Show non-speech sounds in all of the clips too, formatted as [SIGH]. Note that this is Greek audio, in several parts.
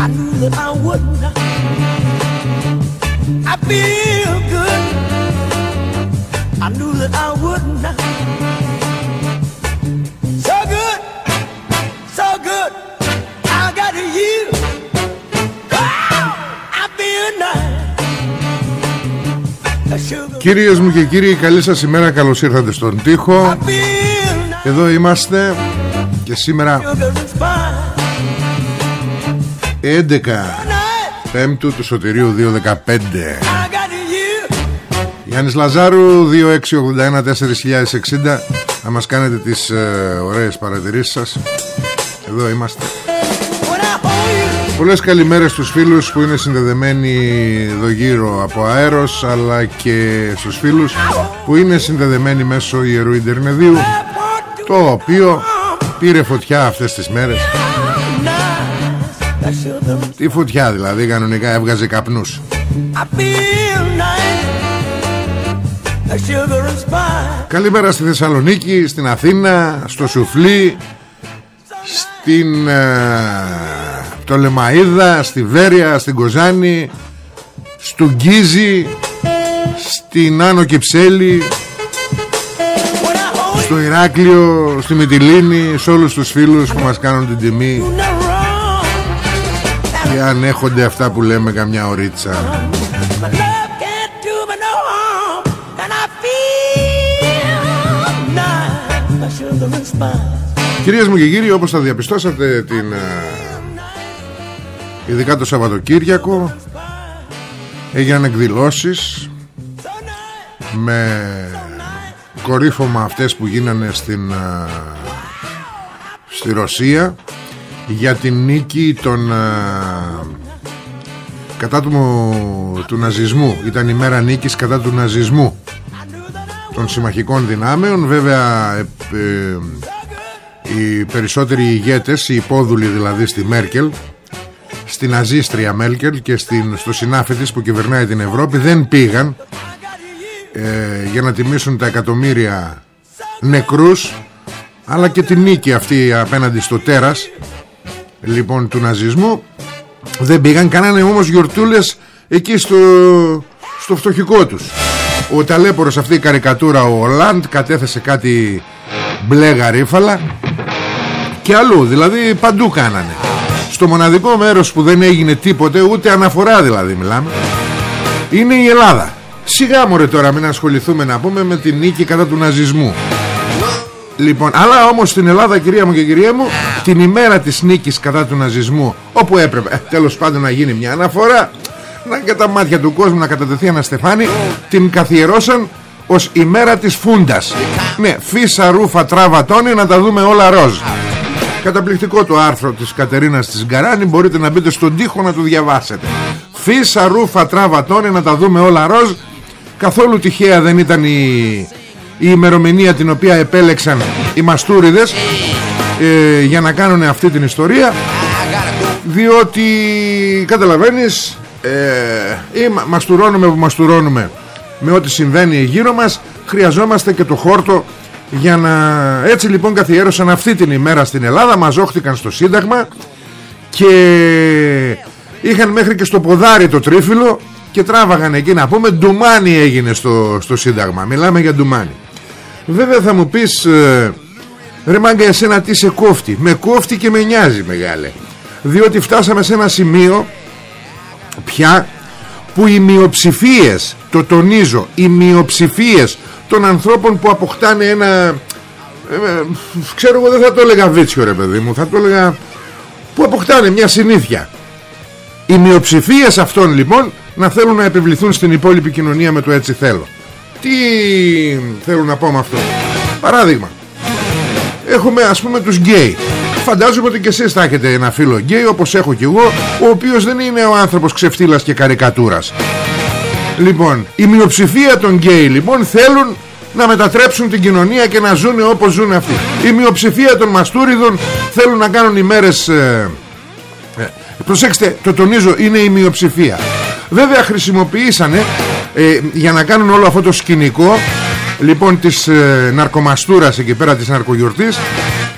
I Κυρίες μου και κύριοι καλή σας ημέρα καλώς ήρθατε στον τοίχο. Εδώ είμαστε Και σήμερα 11 Night, Πέμπτου του Σωτηρίου 215 I got you. Γιάννης Λαζάρου 2681-4060 Να μας κάνετε τις ε, ωραίες παρατηρήσεις σας Εδώ είμαστε When I hold you. Πολλές καλημέρες στους φίλους που είναι συνδεδεμένοι εδώ γύρω από αέρος Αλλά και στους φίλους που είναι συνδεδεμένοι μέσω ιερού Ιντερνεδίου Το οποίο πήρε φωτιά αυτές τις μέρες Nice. That sugar and Τι φωτιά δηλαδή κανονικά έβγαζε καπνούς I feel nice. A sugar and spice. Καλημέρα στη Θεσσαλονίκη, στην Αθήνα, στο Σουφλί Στην ε, Πτολεμαίδα, στη Βέρεια, στην Κοζάνη Στο Γκίζι Στην Άνω Κυψέλη When I hold Στο Ηράκλειο, στη Μυτιλίνη Σε όλους τους φίλους που μας κάνουν την τιμή you, never wrong. Και ανέχονται αυτά που λέμε καμιά ωρίτσα My love can't do me no harm. And I feel nice. A sugar and spice. Κυρίες μου και κύριοι όπως θα διαπιστώσατε την, ε, Ειδικά το Σαββατοκύριακο Έγιναν εκδηλώσεις Με κορύφωμα αυτές που γίνανε στην, ε, Στη Ρωσία Για την νίκη των ε, Κατά του, του ναζισμού. Ήταν η μέρα νίκης κατά του ναζισμού. Των συμμαχικών δυνάμεων. Βέβαια ε, ε, οι περισσότεροι ηγέτες, οι υπόδουλοι δηλαδή στη Μέρκελ στην αζίστρια Μέρκελ και στην, στο συνάφι της που κυβερνάει την Ευρώπη δεν πήγαν ε, για να τιμήσουν τα εκατομμύρια νεκρούς αλλά και την νίκη αυτή απέναντι στο τέρας λοιπόν του ναζισμού δεν πήγαν κάνανε όμως γιορτούλες εκεί στο, στο φτωχικό τους. Ο ταλέπορος αυτή η καρικατούρα ο Ολάντ κατέθεσε κάτι μπλε γαρίφαλα και αλλού δηλαδή παντού κάνανε. Στο μοναδικό μέρος που δεν έγινε τίποτε ούτε αναφορά δηλαδή μιλάμε είναι η Ελλάδα. Σιγά μωρέ τώρα μην ασχοληθούμε να πούμε με την νίκη κατά του ναζισμού Λοιπόν, αλλά όμως στην Ελλάδα κυρία μου και κυρία μου Την ημέρα της νίκης κατά του ναζισμού Όπου έπρεπε ε, τέλος πάντων να γίνει μια αναφορά Να και τα μάτια του κόσμου να κατατεθεί ένα στεφάνι Την καθιερώσαν ως ημέρα της φούντας. Ναι, φύσα ρούφα τράβα τόνι να τα δούμε όλα ροζ. Καταπληκτικό το άρθρο της Κατερίνας της Γκαράνη Μπορείτε να μπείτε στον τοίχο να το διαβάσετε. Φύσα ρούφα τράβα τόνι να τα δούμε όλα ροζ. Καθόλου τυχαία δεν ήταν η, η ημερομηνία την οποία επέλεξαν οι μαστούριδες ε, για να κάνουν αυτή την ιστορία διότι καταλαβαίνεις ε, ή μα- μαστουρώνουμε που μαστουρώνουμε με ό,τι συμβαίνει γύρω μας χρειαζόμαστε και το χόρτο για να έτσι λοιπόν καθιέρωσαν αυτή την ημέρα στην Ελλάδα μαζόχτηκαν στο Σύνταγμα και είχαν μέχρι και στο ποδάρι το τρίφυλλο και τράβαγαν εκεί να πούμε ντουμάνι έγινε στο, στο Σύνταγμα. Μιλάμε για ντουμάνι βέβαια θα μου πεις ε, ρε μάγκα εσένα τι σε κόφτει; Με κόφτει και με νοιάζει μεγάλε διότι φτάσαμε σε ένα σημείο πια που οι μειοψηφίες, το τονίζω, οι μειοψηφίες των ανθρώπων που αποκτάνε ένα... Ε, ε, ξέρω εγώ δεν θα το έλεγα βίτσιο ρε παιδί μου, θα το έλεγα που αποκτάνε μια συνήθεια. Οι μειοψηφίες αυτών λοιπόν να θέλουν να επιβληθούν στην υπόλοιπη κοινωνία με το έτσι θέλω. Τι θέλω να πω με αυτό; Παράδειγμα, έχουμε ας πούμε τους γκέι. Φαντάζομαι ότι και εσείς θα έχετε ένα φίλο γκέι όπως έχω και εγώ, ο οποίος δεν είναι ο άνθρωπος ξεφτύλας και καρικατούρας. Λοιπόν, η μειοψηφία των γκέι λοιπόν θέλουν να μετατρέψουν την κοινωνία και να ζουν όπως ζουν αυτοί. Η μειοψηφία των μαστούριδων θέλουν να κάνουν ημέρες... Ε, ε, προσέξτε, το τονίζω, είναι η μειοψηφία. Βέβαια χρησιμοποιήσανε ε, για να κάνουν όλο αυτό το σκηνικό λοιπόν της ε, ναρκομαστούρας εκεί πέρα της ναρκογιορτής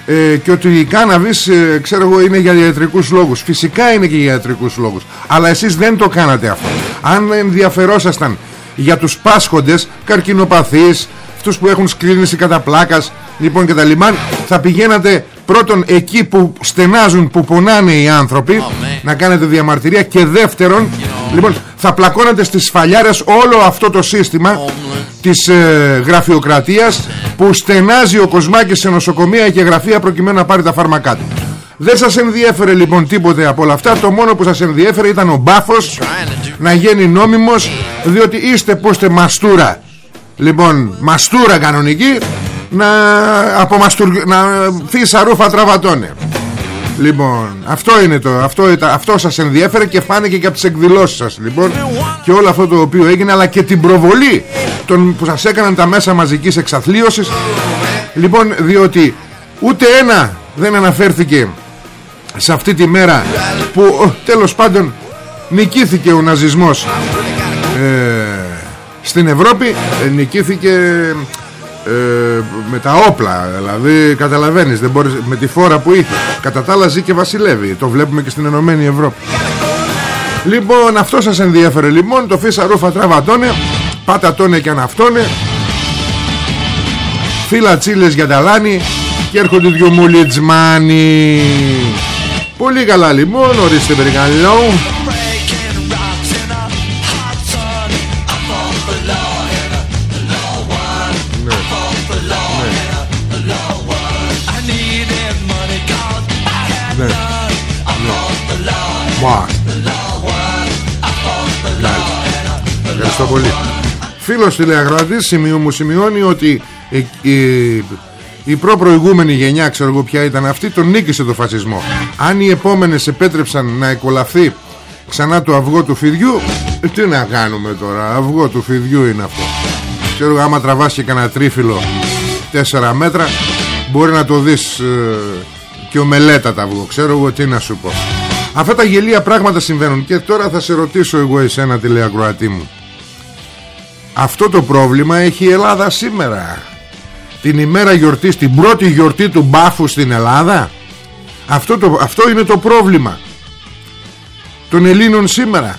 ε, και ότι η κάναβης ε, ξέρω εγώ είναι για ιατρικούς λόγους. Φυσικά είναι και για ιατρικούς λόγους. Αλλά εσείς δεν το κάνατε αυτό. Αν ενδιαφερόσασταν για τους πάσχοντες καρκινοπαθείς αυτούς που έχουν σκλήνηση κατά πλάκας λοιπόν και τα λιμάν θα πηγαίνατε πρώτον εκεί που στενάζουν που πονάνε οι άνθρωποι να κάνετε διαμαρτυρία. Και δεύτερον λοιπόν θα πλακώνατε στις σφαλιάρες όλο αυτό το σύστημα της ε, γραφειοκρατίας που στενάζει ο Κοσμάκης σε νοσοκομεία και γραφεία προκειμένου να πάρει τα φάρμακά του. Δεν σας ενδιέφερε λοιπόν τίποτε από όλα αυτά. Το μόνο που σας ενδιέφερε ήταν ο μπάφος Να γίνει νόμιμος Διότι είστε που είστε μαστούρα Λοιπόν μαστούρα κανονική Να, από μαστουρ... να φύσα ρούφα τραβατώνε. Λοιπόν αυτό είναι το αυτό, αυτό σας ενδιέφερε και φάνηκε και από τις εκδηλώσεις σας Λοιπόν και όλο αυτό το οποίο έγινε Αλλά και την προβολή των, που σας έκαναν τα μέσα μαζικής εξαθλίωσης. Λοιπόν διότι ούτε ένα δεν αναφέρθηκε σε αυτή τη μέρα που τέλος πάντων νικήθηκε ο ναζισμός ε, στην Ευρώπη ε, νικήθηκε ε, με τα όπλα. Δηλαδή καταλαβαίνεις δεν μπορείς, με τη φόρα που είχε. Κατά τα άλλα ζει και βασιλεύει. Το βλέπουμε και στην Ενωμένη Ευρώπη. Λοιπόν αυτό σας ενδιαφέρε λοιπόν το φύσα ρούφα τραβατώνε πάτα τόνε και αναυτώνε φύλλα τσίλες για τα λάνη. Και έρχονται δυο μουλιτσμάνοι. Πολύ καλά λοιπόν, ορίστε περικαλώ Ευχαριστώ πολύ Φίλος τηλεαγράτης μου σημειώνει ότι η, η προ-προηγούμενη γενιά, ξέρω εγώ ποια ήταν αυτή, τον νίκησε το φασισμό. Αν οι επόμενες επέτρεψαν να εκολαφθεί ξανά το αυγό του φιδιού, ε, τι να κάνουμε τώρα, αυγό του φιδιού είναι αυτό. Ξέρω άμα τραβάς και κανένα τρίφυλλο 4 μέτρα, μπορεί να το δεις ε, και ομελέτα αυγό. Ξέρω εγώ τι να σου πω. Αυτά τα γελία πράγματα συμβαίνουν. Και τώρα θα σε ρωτήσω εγώ εσένα τηλεακροατή μου. Αυτό το πρόβλημα έχει η Ελλάδα σήμερα. Την ημέρα γιορτής την πρώτη γιορτή του μπάφου στην Ελλάδα. Αυτό, το, αυτό είναι το πρόβλημα των Ελλήνων σήμερα.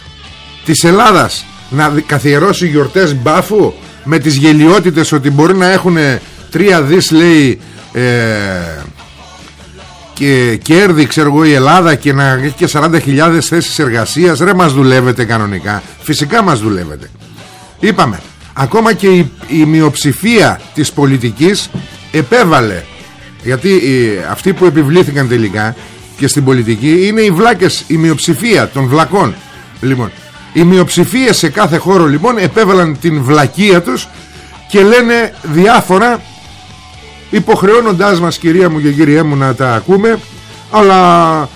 Της Ελλάδας να καθιερώσει γιορτές μπάφου με τις γελιότητες ότι μπορεί να έχουν τρία δις λέει ε, και κέρδη ξέρω εγώ η Ελλάδα και να έχει και 40.000 θέσεις εργασίας. Ρε μας δουλεύετε κανονικά. Φυσικά μας δουλεύετε. Είπαμε ακόμα και η, η μειοψηφία της πολιτικής επέβαλε γιατί οι, αυτοί που επιβλήθηκαν τελικά και στην πολιτική είναι οι βλάκες η μειοψηφία των βλακών. Λοιπόν οι μειοψηφίες σε κάθε χώρο λοιπόν επέβαλαν την βλακεία τους και λένε διάφορα υποχρεώνοντάς μας κυρία μου και κύριέ μου να τα ακούμε αλλά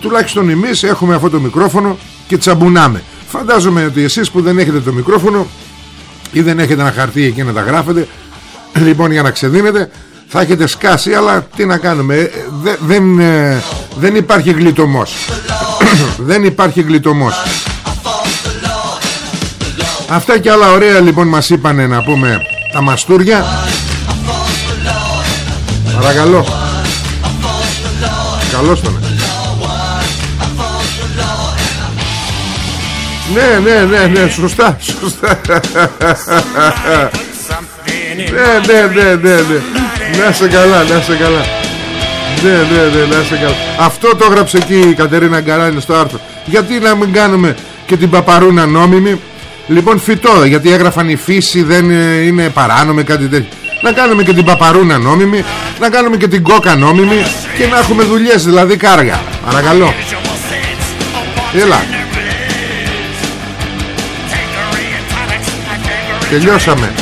τουλάχιστον εμείς έχουμε αυτό το μικρόφωνο και τσαμπουνάμε. Φαντάζομαι ότι εσείς που δεν έχετε το μικρόφωνο ή δεν έχετε ένα χαρτί εκεί να τα γράφετε λοιπόν για να ξεδίνετε θα έχετε σκάσει αλλά τι να κάνουμε ε, δεν, ε, δεν υπάρχει γλιτωμός. [COUGHS] Δεν υπάρχει γλιτωμός. Αυτά και άλλα ωραία λοιπόν μας είπανε να πούμε τα μαστούρια παρακαλώ καλώς τον Ναι, ναι, ναι, ναι, σωστά, σωστά. Ναι, ναι, ναι, ναι, ναι. Να σε καλά, να σε καλά. Ναι, ναι, ναι, να σε καλά. Αυτό το έγραψε εκεί η Κατερίνα Γκαράνη στο άρθρο. Γιατί να μην κάνουμε και την παπαρούνα νόμιμη; Λοιπόν φυτό γιατί έγραφαν η φύση δεν ε, είναι παράνομη κάτι τέτοιο Να κάνουμε και την παπαρούνα νόμιμη Να κάνουμε και την κόκα νόμιμη Και να έχουμε δουλειές δηλαδή κάργα. Παρακαλώ. Έλα. Τελειώσαμε.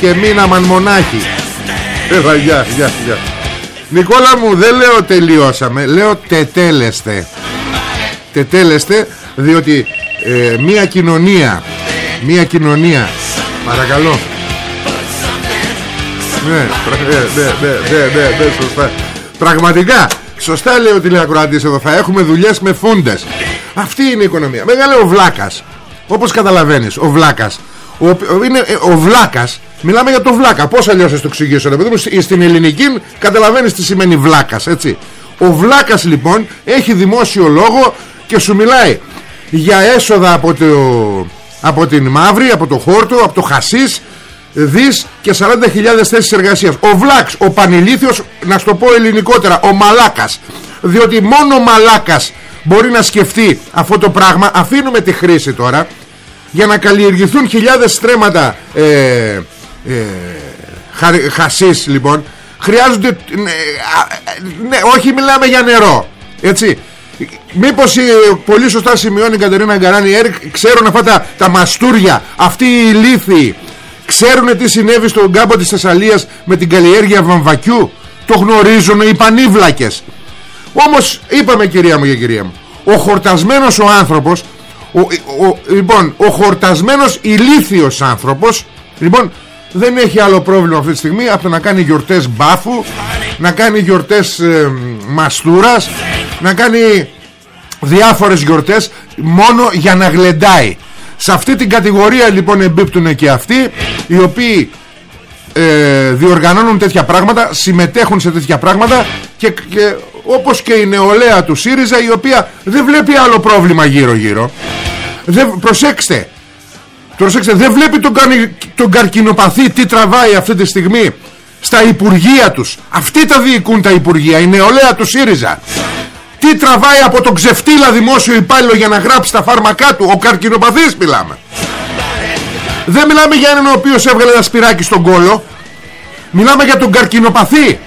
Και μείναμαν μονάχοι Έλα γεια γεια γεια. Νικόλα μου δεν λέω τελειώσαμε Λέω τετέλεστε. Τετέλεστε Διότι ε, Μια κοινωνία Μια κοινωνία. Παρακαλώ ναι, ναι, ναι, ναι, ναι, ναι, ναι, σωστά. Πραγματικά Σωστά λέει ο τηλεακροατής εδώ Θα έχουμε δουλειές με φούντες. Αυτή είναι η οικονομία. Μεγάλε ο Βλάκας Όπως καταλαβαίνεις Ο Βλάκας ο, είναι, ε, ο Βλάκας Μιλάμε για το Βλάκα. Πώς αλλιώς θα το εξηγήσω ρε, Στην ελληνική καταλαβαίνεις τι σημαίνει Βλάκας έτσι. Ο Βλάκας λοιπόν Έχει δημόσιο λόγο Και σου μιλάει για έσοδα από, το, από την Μαύρη Από το Χόρτο, από το Χασίς Δις και 40.000 θέσεις εργασίας. Ο Βλάξ, ο Πανηλήθιος Να στο πω ελληνικότερα, ο Μαλάκας. Διότι μόνο ο Μαλάκας Μπορεί να σκεφτεί αυτό το πράγμα. Αφήνουμε τη χρήση τώρα Για να καλλιεργηθούν χιλιάδες στρέμματα ε, ε, Χασίς λοιπόν. Χρειάζονται ναι, ναι, Όχι μιλάμε για νερό Έτσι. Μήπως η, πολύ σωστά σημειώνει η Κατερίνα Γκαράνη Ξέρουν αυτά τα, τα μαστούρια Αυτοί οι λύθοι Ξέρουν τι συνέβη στον κάμπο της Θεσσαλίας Με την καλλιέργεια βαμβακιού; Το γνωρίζουν οι πανίβλακες. Όμως είπαμε κυρία μου και κυρία μου Ο χορτασμένος ο άνθρωπος ο, ο, Λοιπόν ο χορτασμένος ηλίθιος άνθρωπος Λοιπόν δεν έχει άλλο πρόβλημα αυτή τη στιγμή από το να κάνει γιορτές μπάφου να κάνει γιορτές ε, μαστούρας να κάνει διάφορες γιορτές μόνο για να γλεντάει σε αυτή την κατηγορία λοιπόν εμπίπτουν και αυτοί οι οποίοι ε, διοργανώνουν τέτοια πράγματα συμμετέχουν σε τέτοια πράγματα και, και όπως και η νεολαία του ΣΥΡΙΖΑ η οποία δεν βλέπει άλλο πρόβλημα γύρω γύρω δεν, προσέξτε προσέξτε δεν βλέπει τον, τον καρκινοπαθή τι τραβάει αυτή τη στιγμή στα υπουργεία τους. Αυτοί τα διοικούν τα υπουργεία η νεολαία του ΣΥΡΙΖΑ τι τραβάει από τον ξεφτύλα δημόσιο υπάλληλο για να γράψει τα φάρμακά του; Ο καρκινοπαθής μιλάμε. Δεν μιλάμε για έναν ο οποίος έβγαλε ένα σπυράκι στον κόλο. Μιλάμε για τον καρκινοπαθή.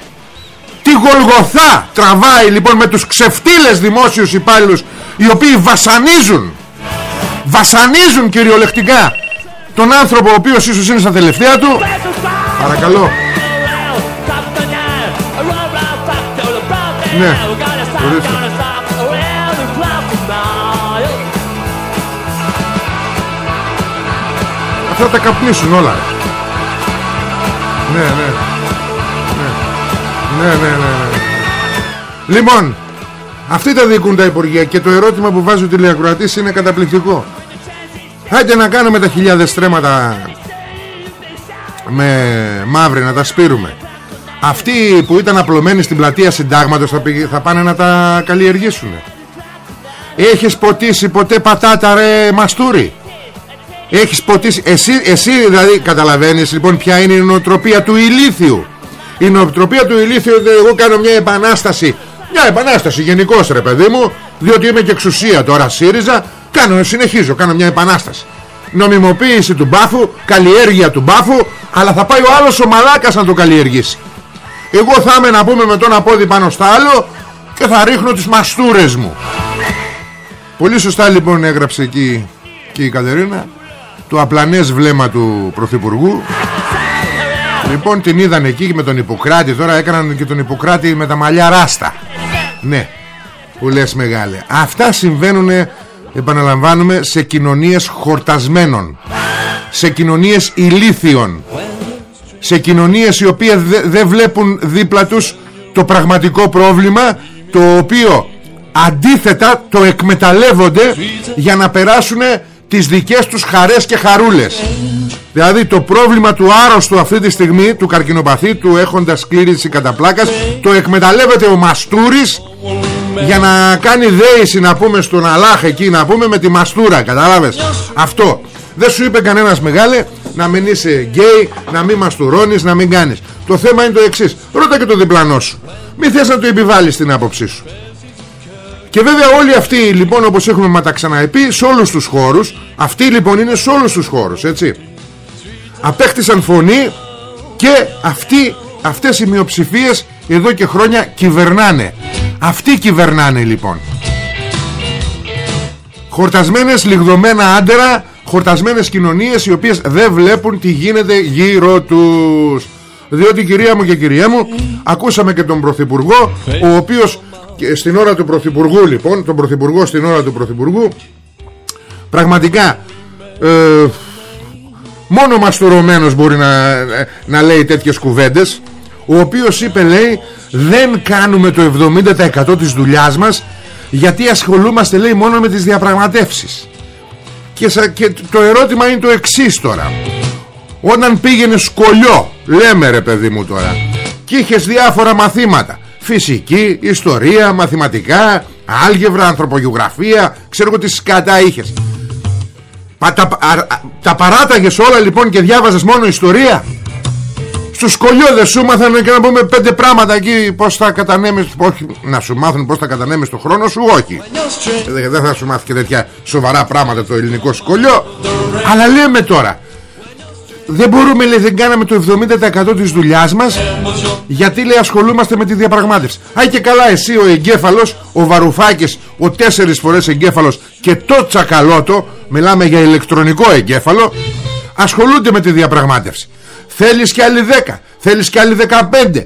Τι γολγοθά τραβάει λοιπόν με τους ξεφτύλες δημόσιους υπάλληλους Οι οποίοι βασανίζουν. Βασανίζουν κυριολεκτικά Τον άνθρωπο ο οποίος ίσως είναι στα τελευταία του. Παρακαλώ. Ναι Αυτά τα καπνίσουν όλα. Ναι ναι Ναι. Ναι ναι ναι, ναι. Λοιπόν Αυτοί τα διοικούν τα Υπουργεία Και το ερώτημα που βάζει ο τηλεακροατής είναι καταπληκτικό. Άντε να κάνουμε τα χιλιάδες στρέμματα Με μαύρη να τα σπείρουμε αυτοί που ήταν απλωμένοι στην πλατεία συντάγματος θα, θα πάνε να τα καλλιεργήσουν Έχεις ποτίσει ποτέ πατάτα ρε μαστούρι; Έχεις ποτίσει εσύ, εσύ δηλαδή καταλαβαίνεις λοιπόν ποια είναι η νοοτροπία του ηλίθιου. Η νοοτροπία του ηλίθιου Εγώ κάνω μια επανάσταση Μια επανάσταση γενικώς ρε παιδί μου Διότι είμαι και εξουσία τώρα ΣΥΡΙΖΑ. Κάνω, συνεχίζω, κάνω μια επανάσταση. Νομιμοποίηση του μπάφου Καλλιέργεια του μπάφου Αλλά θα πάει ο άλλος ο μαλάκας να το καλλιεργήσει εγώ θα είμαι να πούμε με τον απόδι πάνω στο άλλο Και θα ρίχνω τις μαστούρες μου. Πολύ σωστά λοιπόν έγραψε εκεί Και η Κατερίνα Το απλανές βλέμμα του Πρωθυπουργού. Λοιπόν την είδαν εκεί με τον Ιπποκράτη. Τώρα έκαναν και τον Ιπποκράτη με τα μαλλιά ράστα. Ναι Που λες μεγάλε. Αυτά συμβαίνουν Επαναλαμβάνουμε σε κοινωνίες χορτασμένων. Σε κοινωνίες ηλίθιων σε κοινωνίες οι οποίες δεν βλέπουν δίπλα τους το πραγματικό πρόβλημα το οποίο αντίθετα το εκμεταλλεύονται για να περάσουν τις δικές τους χαρές και χαρούλες. Δηλαδή το πρόβλημα του άρρωστου αυτή τη στιγμή του καρκινοπαθή του έχοντας κλήρηση κατά πλάκας το εκμεταλλεύεται ο Μαστούρης για να κάνει δέηση να πούμε στον Αλάχ εκεί να πούμε με τη Μαστούρα κατάλαβες; Αυτό δεν σου είπε κανένας μεγάλε να μην είσαι γκέι, να μην μαστουρώνεις, να μην κάνεις. Το θέμα είναι το εξής. Ρώτα και το διπλανό σου. Μην θες να το επιβάλλεις την άποψή σου. Και βέβαια όλοι αυτοί λοιπόν όπως έχουμε ματαξαναεπεί σε όλους τους χώρους Αυτοί λοιπόν είναι σε όλους τους χώρους έτσι Απέκτησαν φωνή και αυτοί, αυτές οι μειοψηφίες εδώ και χρόνια κυβερνάνε Αυτοί κυβερνάνε λοιπόν Χορτασμένες λιγδωμένα άντερα Χορτασμένες κοινωνίες οι οποίες δεν βλέπουν τι γίνεται γύρω τους. Διότι κυρία μου και κυρία μου Ακούσαμε και τον Πρωθυπουργό Ο οποίος στην ώρα του Πρωθυπουργού λοιπόν Τον Πρωθυπουργό στην ώρα του Πρωθυπουργού Πραγματικά ε, Μόνο μαστουρωμένος μπορεί να, να λέει τέτοιες κουβέντες Ο οποίος είπε λέει Δεν κάνουμε το 70% της δουλειάς μας Γιατί ασχολούμαστε λέει μόνο με τις διαπραγματεύσεις και, και το ερώτημα είναι το εξής τώρα. Όταν πήγαινε σκολιό Λέμε ρε παιδί μου τώρα Και είχες διάφορα μαθήματα. Φυσική, ιστορία, μαθηματικά Άλγευρα, ανθρωπογεωγραφία Ξέρω εγώ τι σκατά είχες. Τα, τα παράταγες όλα λοιπόν και διάβαζες μόνο ιστορία; Στους σκολιώδες σου μάθανε και να πούμε πέντε πράγματα εκεί Πώς θα κατανέμεις όχι, Να σου μάθουν πώς θα κατανέμεις το χρόνο σου Όχι. Δεν θα σου μάθει και τέτοια σοβαρά πράγματα το ελληνικό σκολιό Αλλά λέμε τώρα δεν μπορούμε λέει δεν κάναμε το 70% της δουλειάς μας γιατί λέει ασχολούμαστε με τη διαπραγμάτευση. Άει και καλά εσύ ο εγκέφαλος ο Βαρουφάκης ο τέσσερις φορές εγκέφαλος και το τσακαλώτο μιλάμε για ηλεκτρονικό εγκέφαλο ασχολούνται με τη διαπραγμάτευση θέλεις και άλλοι 10 θέλεις και άλλοι 15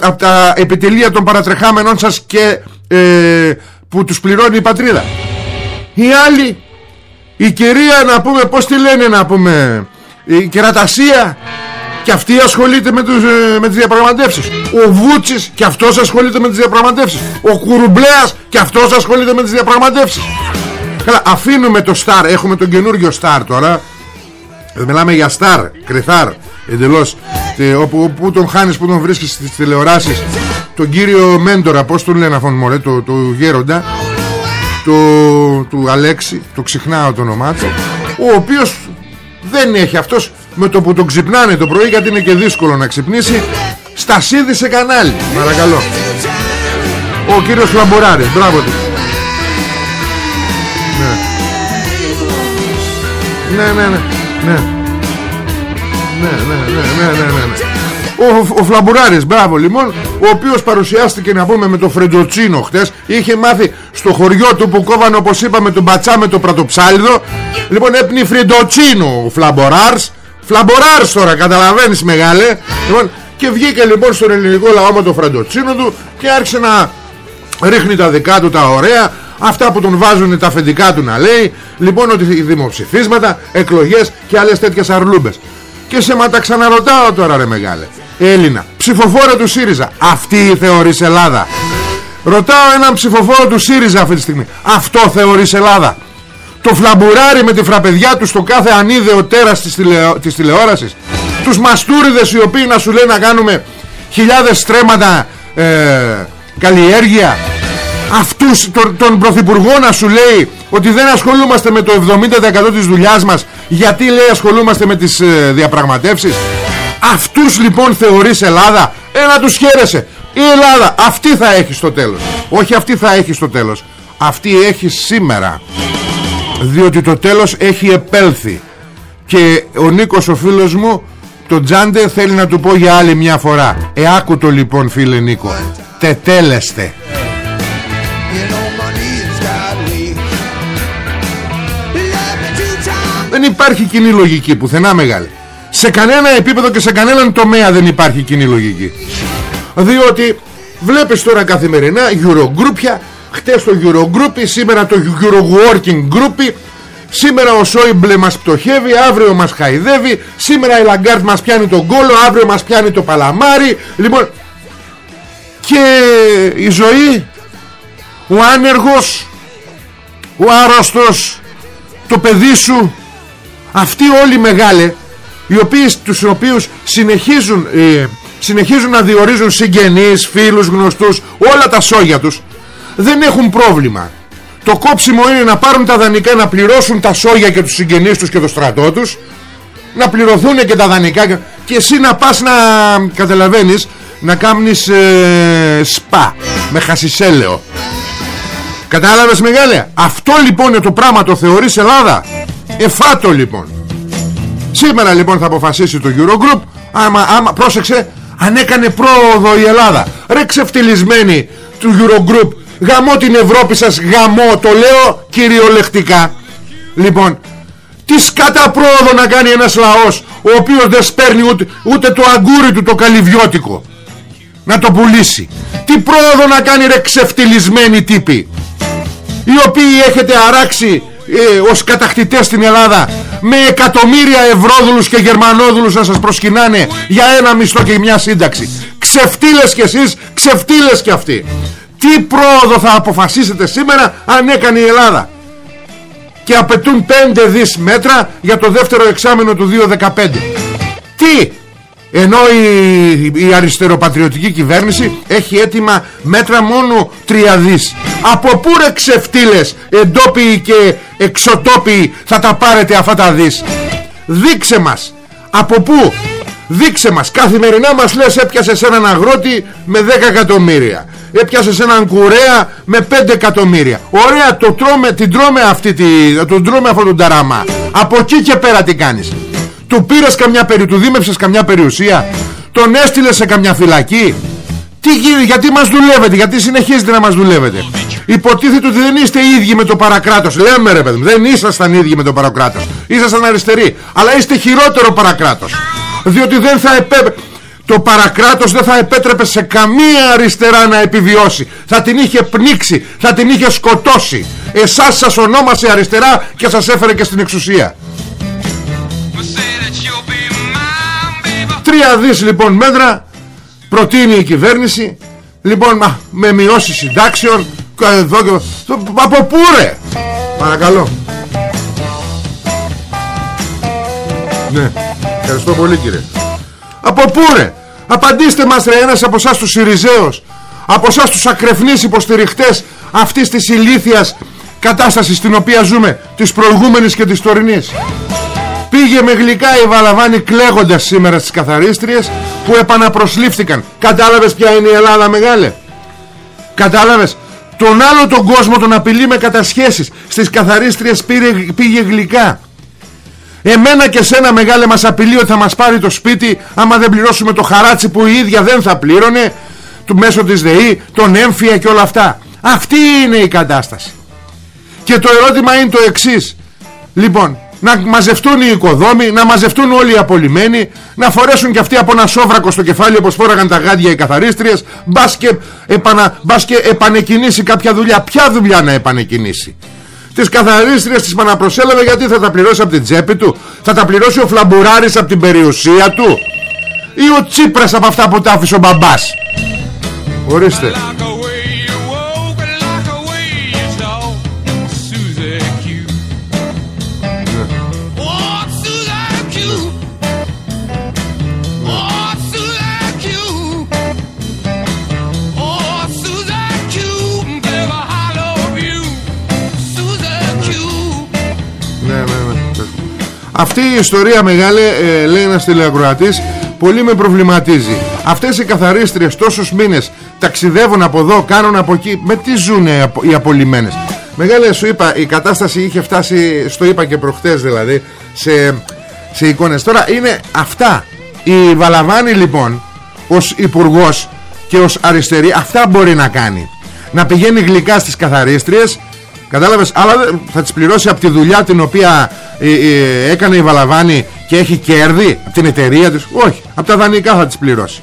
από τα επιτελεία των παρατρεχάμενων σας και ε, που τους πληρώνει η πατρίδα. Οι άλλοι η κυρία να πούμε πως τη λένε να πούμε η κερατασία και αυτή ασχολείται με, τους, ε, με τις διαπραγματεύσεις. Ο Βούτσης και αυτός ασχολείται με τις διαπραγματεύσεις. Ο Κουρουμπλέας και αυτός ασχολείται με τις διαπραγματεύσεις. Καλά αφήνουμε το Σταρ έχουμε τον καινούργιο Σταρ τώρα. Μιλάμε για Σταρ, Κρυθάρ εντελώς όπου, όπου τον χάνεις που τον βρίσκεις στις τηλεοράσεις τον κύριο Μέντορα πως τον λένε αυτόν μωρέ το, το γέροντα το, του Αλέξη το ξεχνάω το όνομά του ο οποίος δεν έχει αυτός με το που τον ξυπνάνε το πρωί γιατί είναι και δύσκολο να ξυπνήσει στασίδι σε κανάλι παρακαλώ. Ο κύριος Φλαμποράρης μπράβο του. Ναι. Ναι ναι ναι ναι ναι ναι ναι ναι ναι ναι ο, ο Φλαμπουράρης μπράβο λοιπόν ο οποίος παρουσιάστηκε να πούμε με το Φρεντοτσίνο χτες είχε μάθει στο χωριό του που κόβανε όπως είπαμε τον πατσά με το πρατοψάλιδο. Λοιπόν έπνει Φρεντοτσίνο ο Φλαμποράρς. Φλαμποράρς τώρα καταλαβαίνεις μεγάλε. Λοιπόν, και βγήκε λοιπόν στον ελληνικό λαό με το Φρεντοτσίνο του και άρχισε να ρίχνει τα δικά του τα ωραία. Αυτά που τον βάζουν τα αφεντικά του να λέει. Λοιπόν ότι δημοψηφίσματα, εκλογές και άλλες τέτοιες αρλούμπες και σε μα τα ξαναρωτάω τώρα ρε μεγάλε. Έλληνα Ψηφοφόρο του ΣΥΡΙΖΑ. Αυτή θεωρείς Ελλάδα. Ρωτάω έναν ψηφοφόρο του ΣΥΡΙΖΑ αυτή τη στιγμή. Αυτό θεωρείς Ελλάδα. Το φλαμπουράρι με τη φραπεδιά του Στο κάθε ανίδεο τέρας της, τηλεο... της τηλεόρασης. Τους μαστούριδες οι οποίοι να σου λένε να κάνουμε Χιλιάδες στρέμματα ε, Καλλιέργεια Αυτούς τον, τον πρωθυπουργό να σου λέει Ότι δεν ασχολούμαστε με το 70% της δουλειάς μας Γιατί λέει ασχολούμαστε με τις ε, διαπραγματεύσεις. Αυτούς λοιπόν θεωρείς Ελλάδα. Ένα τους χαίρεσαι. Η Ελλάδα αυτή θα έχει στο τέλος. Όχι αυτή θα έχει στο τέλος. Αυτή έχει σήμερα. Διότι το τέλος έχει επέλθει. Και ο Νίκος ο φίλος μου Το Τζάντε θέλει να του πω για άλλη μια φορά. Ε άκου το λοιπόν φίλε Νίκο. Τετέλεστε Δεν υπάρχει κοινή λογική πουθενά μεγάλη. Σε κανένα επίπεδο και σε κανέναν τομέα δεν υπάρχει κοινή λογική. Διότι βλέπεις τώρα καθημερινά Eurogroupια χτες το Eurogroup σήμερα το Euroworking Group. Σήμερα ο Σόιμπλε μας πτωχεύει αύριο μας χαϊδεύει. Σήμερα η Λαγκάρντ μας πιάνει τον κώλο αύριο μας πιάνει το παλαμάρι. Λοιπόν και η ζωή ο άνεργος ο άρρωστος το παιδί σου αυτοί όλοι μεγάλε οι οποίες, τους οποίους συνεχίζουν, ε, συνεχίζουν να διορίζουν συγγενείς, φίλους, γνωστούς όλα τα σόγια τους δεν έχουν πρόβλημα. Το κόψιμο είναι να πάρουν τα δανεικά να πληρώσουν τα σόγια και τους συγγενείς τους και το στρατό τους να πληρωθούν και τα δανεικά και εσύ να πας να καταλαβαίνεις να κάνεις ε, σπα με χασισέλαιο. Κατάλαβες μεγάλε; Αυτό λοιπόν είναι το πράγμα το θεωρείς Ελλάδα; Εφάτο λοιπόν. Σήμερα λοιπόν θα αποφασίσει το Eurogroup άμα, άμα, Πρόσεξε Αν έκανε πρόοδο η Ελλάδα. Ρε ξεφτυλισμένη του Eurogroup Γαμώ την Ευρώπη σας Γαμώ το λέω κυριολεκτικά. Λοιπόν τι σκάτα πρόοδο να κάνει ένας λαός Ο οποίος δεν σπέρνει ούτε, ούτε το αγκούρι του το καλυβιώτικο Να το πουλήσει. Τι πρόοδο να κάνει ρε ξεφτυλισμένοι τύποι Οι οποίοι έχετε αράξει ε, ως κατακτητές στην Ελλάδα με εκατομμύρια ευρώδουλους και γερμανόδουλους να σας προσκυνάνε για ένα μισθό και μια σύνταξη. Ξεφτύλες κι εσείς ξεφτύλες κι αυτοί. Τι πρόοδο θα αποφασίσετε σήμερα αν έκανε η Ελλάδα; Και απαιτούν 5 δις μέτρα για το δεύτερο εξάμεινο του 2015 τι ενώ η, η αριστεροπατριωτική κυβέρνηση έχει έτοιμα μέτρα μόνο 3 δις. Από πού ρε ξεφτύλες εντόπιοι και εξωτόπιοι θα τα πάρετε αυτά τα δις. Δείξε μας. Από πού; Δείξε μας. Καθημερινά μας λες έπιασες έναν αγρότη με 10 εκατομμύρια. Έπιασες έναν κουρέα με 5 εκατομμύρια. Ωραία το τρώμε, την τρώμε αυτή τη, τον τρώμε αυτόν τον ταράμα. Από εκεί και πέρα τι κάνεις. Του πήρες καμιά περι, του δίμευσες καμιά περιουσία. Τον έστειλες σε καμιά φυλακή τι γίνει, γιατί μας δουλεύετε γιατί συνεχίζετε να μας δουλεύετε. Υποτίθεται ότι δεν είστε ίδιοι με το παρακράτος. Λέμε ρε παιδί μου δεν ήσασταν ίδιοι με το παρακράτος. Ήσασταν αριστεροί αλλά είστε χειρότερο παρακράτος. Διότι δεν θα επέ... το παρακράτος δεν θα επέτρεπε σε καμία αριστερά να επιβιώσει. Θα την είχε πνίξει θα την είχε σκοτώσει. Εσάς σας ονόμασε αριστερά και σας έφερε και στην εξουσία. Τρία δις λοιπόν μέτρα προτείνει η κυβέρνηση. Λοιπόν με μειώσεις συντάξεων εδώ και... από πού ρε; Παρακαλώ. Ναι. Ευχαριστώ πολύ κύριε. Από πού ρε; Απαντήστε μας ρε ένας από εσάς τους Σιριζέους από εσάς τους ακρεφνείς υποστηριχτές αυτής της ηλίθιας κατάστασης στην οποία ζούμε της προηγούμενης και της τωρινής Πήγε με γλυκά η Βαλαβάνη κλαίγοντας σήμερα στις καθαρίστριες που επαναπροσλήφθηκαν. Κατάλαβες ποια είναι η Ελλάδα μεγάλε; Κατάλαβες; Τον άλλο τον κόσμο τον απειλεί με κατασχέσεις. Στις καθαρίστριες πήγε γλυκά. Εμένα και σένα μεγάλε μας απειλεί ότι θα μας πάρει το σπίτι άμα δεν πληρώσουμε το χαράτσι που η ίδια δεν θα πλήρωνε του μέσω της ΔΕΗ, τον έμφυα και όλα αυτά. Αυτή είναι η κατάσταση. Και το ερώτημα είναι το εξής. Λοιπόν, να μαζευτούν οι οικοδόμοι, να μαζευτούν όλοι οι απολυμμένοι, να φορέσουν και αυτοί από ένα σόβρακο στο κεφάλι όπως φόραγαν τα γάντια οι καθαρίστριες, μπας και, επανα, μπας και επανεκκινήσει κάποια δουλειά. Ποια δουλειά να επανεκκινήσει; Τις καθαρίστριες τις παναπροσέλαβε γιατί θα τα πληρώσει από την τσέπη του, θα τα πληρώσει ο Φλαμπουράρης από την περιουσία του; Ή ο Τσίπρας από αυτά που τα άφησε ο μπαμπάς; Ορίστε. Αυτή η ιστορία μεγάλη ε, λέει ένας τηλεακροατής πολύ με προβληματίζει. Αυτές οι καθαρίστριες τόσους μήνες ταξιδεύουν από εδώ, κάνουν από εκεί Με τι ζουν οι απολυμμένες; Μεγάλε σου είπα η κατάσταση είχε φτάσει Στο είπα και προχτές δηλαδή Σε, σε εικόνες. Τώρα είναι αυτά. Η Βαλαβάνη λοιπόν Ως υπουργός και ως αριστερή Αυτά μπορεί να κάνει. Να πηγαίνει γλυκά στις καθαρίστριες Κατάλαβες Αλλά θα τις πληρώσει από τη δουλειά την οποία ε, ε, έκανε η Βαλαβάνη και έχει κέρδη από την εταιρεία της. Όχι, από τα δανεικά θα τις πληρώσει.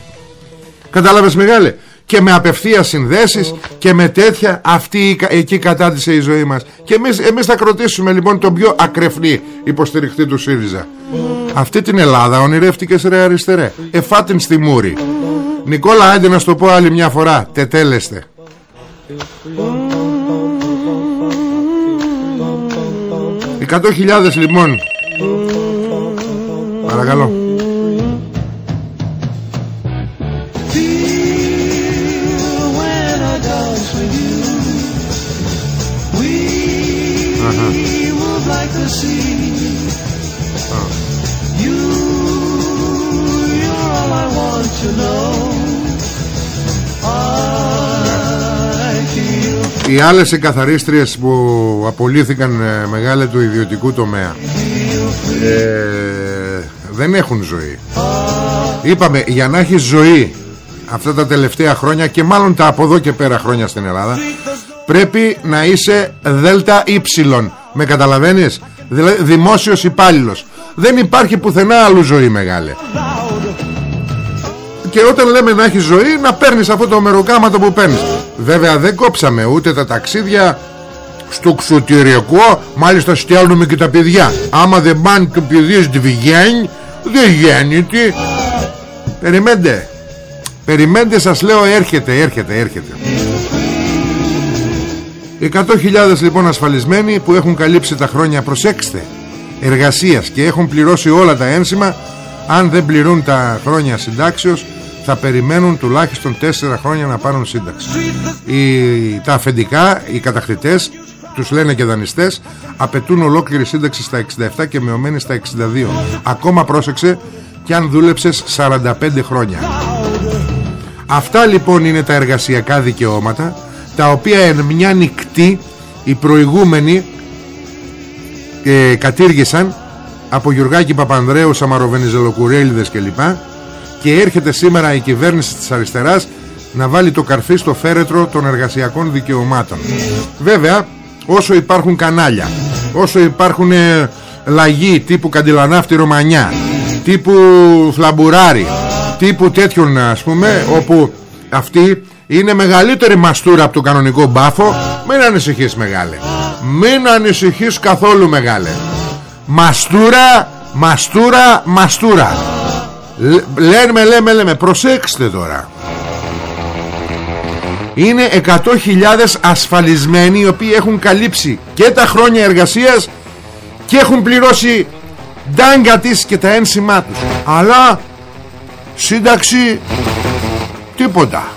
Κατάλαβες μεγάλε. Και με απευθείας συνδέσεις και με τέτοια αυτή εκεί κατάτησε η ζωή μας. Και εμείς, εμείς θα κροτήσουμε λοιπόν τον πιο ακρεφνή υποστηριχτή του ΣΥΡΙΖΑ. Αυτή την Ελλάδα ονειρεύτηκες ρε αριστερέ. Εφάτην στη μούρη. Νικόλα άντε να σου το πω άλλη μια φορά. Τετέλεστε 100.000 λοιπόν. Παρακαλώ. You, you're all I. οι άλλες εκαθαρίστριες που απολύθηκαν ε, μεγάλε του ιδιωτικού τομέα ε, δεν έχουν ζωή. Είπαμε για να έχεις ζωή αυτά τα τελευταία χρόνια και μάλλον τα από εδώ και πέρα χρόνια στην Ελλάδα πρέπει να είσαι δέλτα ύψιλον. Με καταλαβαίνεις; Δηλαδή δημόσιος υπάλληλος. Δεν υπάρχει πουθενά αλλού ζωή μεγάλε και όταν λέμε να έχεις ζωή να παίρνεις αυτό το μεροκάματο που παίρνεις. Βέβαια δεν κόψαμε ούτε τα ταξίδια στο εξωτερικό μάλιστα στέλνουμε και τα παιδιά. Άμα δεν πάνε το παιδί στη βγαίνει δεν γίνεται περιμένετε περιμένετε σας λέω έρχεται έρχεται έρχεται. 100.000 λοιπόν ασφαλισμένοι που έχουν καλύψει τα χρόνια προσέξτε εργασίας και έχουν πληρώσει όλα τα ένσημα αν δεν πληρούν τα χρόνια συντάξεως θα περιμένουν τουλάχιστον 4 χρόνια να πάρουν σύνταξη. Οι, τα αφεντικά, οι κατακτητές τους λένε και δανειστές απαιτούν ολόκληρη σύνταξη στα 67 και μειωμένη στα 62 ακόμα πρόσεξε και αν δούλεψες 45 χρόνια. Αυτά λοιπόν είναι τα εργασιακά δικαιώματα τα οποία εν μια νυχτή οι προηγούμενοι ε, κατήργησαν από Γιουργάκη Παπανδρέου, Σαμαροβενιζελοκουρέλιδες κλπ και έρχεται σήμερα η κυβέρνηση της αριστεράς να βάλει το καρφί στο φέρετρο των εργασιακών δικαιωμάτων. Βέβαια όσο υπάρχουν κανάλια όσο υπάρχουν ε, λαγοί τύπου Καντιλανάφτη Ρωμανιά τύπου Φλαμπουράρι τύπου τέτοιων ας πούμε όπου αυτοί είναι μεγαλύτερη μαστούρα από τον κανονικό μπάφο μην ανησυχείς μεγάλε. Μην ανησυχείς καθόλου μεγάλε. Μαστούρα μαστούρα μαστούρα λέμε λέμε λέμε. Προσέξτε τώρα. Είναι 100.000 ασφαλισμένοι οι οποίοι έχουν καλύψει και τα χρόνια εργασίας και έχουν πληρώσει ντάγκα της και τα ένσημά τους. Αλλά σύνταξη τίποτα.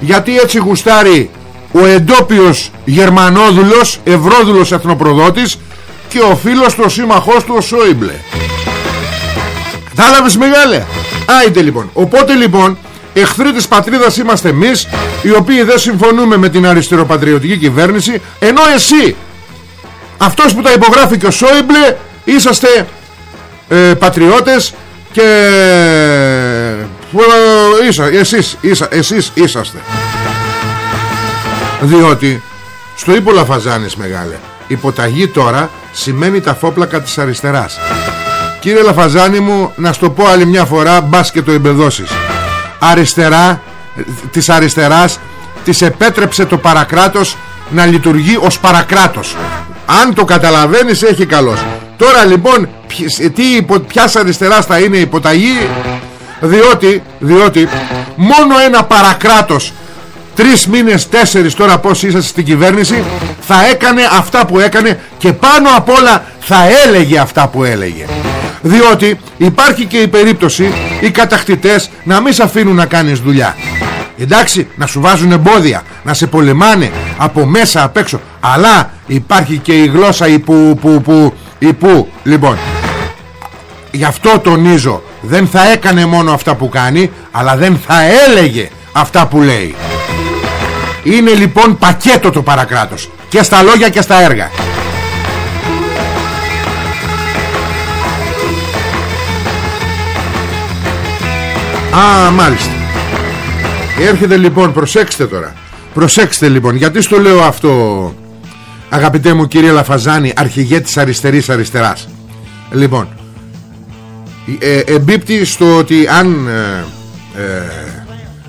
Γιατί έτσι γουστάρει ο εντόπιος γερμανόδουλος ευρώδουλος εθνοπροδότης και ο φίλος του ο σύμμαχός του ο Σόιμπλε κατάλαβες μεγάλε. Άιτε λοιπόν. Οπότε λοιπόν εχθροί της πατρίδας είμαστε εμείς οι οποίοι δεν συμφωνούμε με την αριστεροπατριωτική κυβέρνηση ενώ εσύ αυτός που τα υπογράφει και ο Σόιμπλε είσαστε ε, πατριώτες και ε, ίσα, εσείς, ίσα, εσείς είσαστε. Διότι στο είπε ο Λαφαζάνης μεγάλε υποταγή τώρα σημαίνει τα φόπλακα της αριστεράς κύριε Λαφαζάνη μου να στο πω άλλη μια φορά μπας και το εμπεδώσεις. Αριστερά της αριστεράς της επέτρεψε το παρακράτος να λειτουργεί ως παρακράτος. Αν το καταλαβαίνεις έχει καλός. Τώρα λοιπόν τι, ποιας αριστεράς θα είναι υποταγή; Διότι, διότι μόνο ένα παρακράτος Τρεις μήνες, τέσσερις τώρα πως είσαστε στην κυβέρνηση Θα έκανε αυτά που έκανε Και πάνω απ' όλα θα έλεγε αυτά που έλεγε Διότι υπάρχει και η περίπτωση Οι κατακτητές να μην σε αφήνουν να κάνεις δουλειά. Εντάξει να σου βάζουν εμπόδια Να σε πολεμάνε από μέσα απ' έξω. Αλλά υπάρχει και η γλώσσα η που, που, που, η που. Λοιπόν Γι' αυτό τονίζω Δεν θα έκανε μόνο αυτά που κάνει Αλλά δεν θα έλεγε αυτά που λέει. Είναι λοιπόν πακέτο το παρακράτος. Και στα λόγια και στα έργα Α, μάλιστα. Έρχεται λοιπόν, προσέξτε τώρα. Προσέξτε λοιπόν, γιατί στο λέω αυτό Αγαπητέ μου κύριε Λαφαζάνη Αρχηγέ της αριστερής αριστεράς. Λοιπόν ε, Εμπίπτει στο ότι αν ε, ε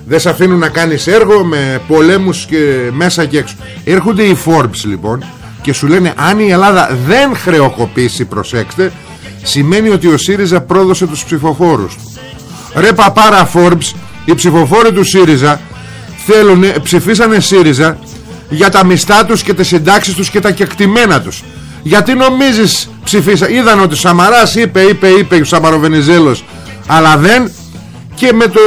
δεν σε αφήνουν να κάνεις έργο με πολέμους και μέσα και έξω. Έρχονται οι Forbes λοιπόν και σου λένε αν η Ελλάδα δεν χρεοκοπήσει προσέξτε σημαίνει ότι ο ΣΥΡΙΖΑ πρόδωσε τους ψηφοφόρους του ρε παπάρα Forbes οι ψηφοφόροι του ΣΥΡΙΖΑ θέλουν, ψηφίσανε ΣΥΡΙΖΑ για τα μιστά τους και τις συντάξεις τους και τα κεκτημένα τους. Γιατί νομίζεις ψηφίσα είδαν ότι ο Σαμαράς είπε είπε είπε ο Σαμαροβενιζέλος αλλά δεν. Και με, το,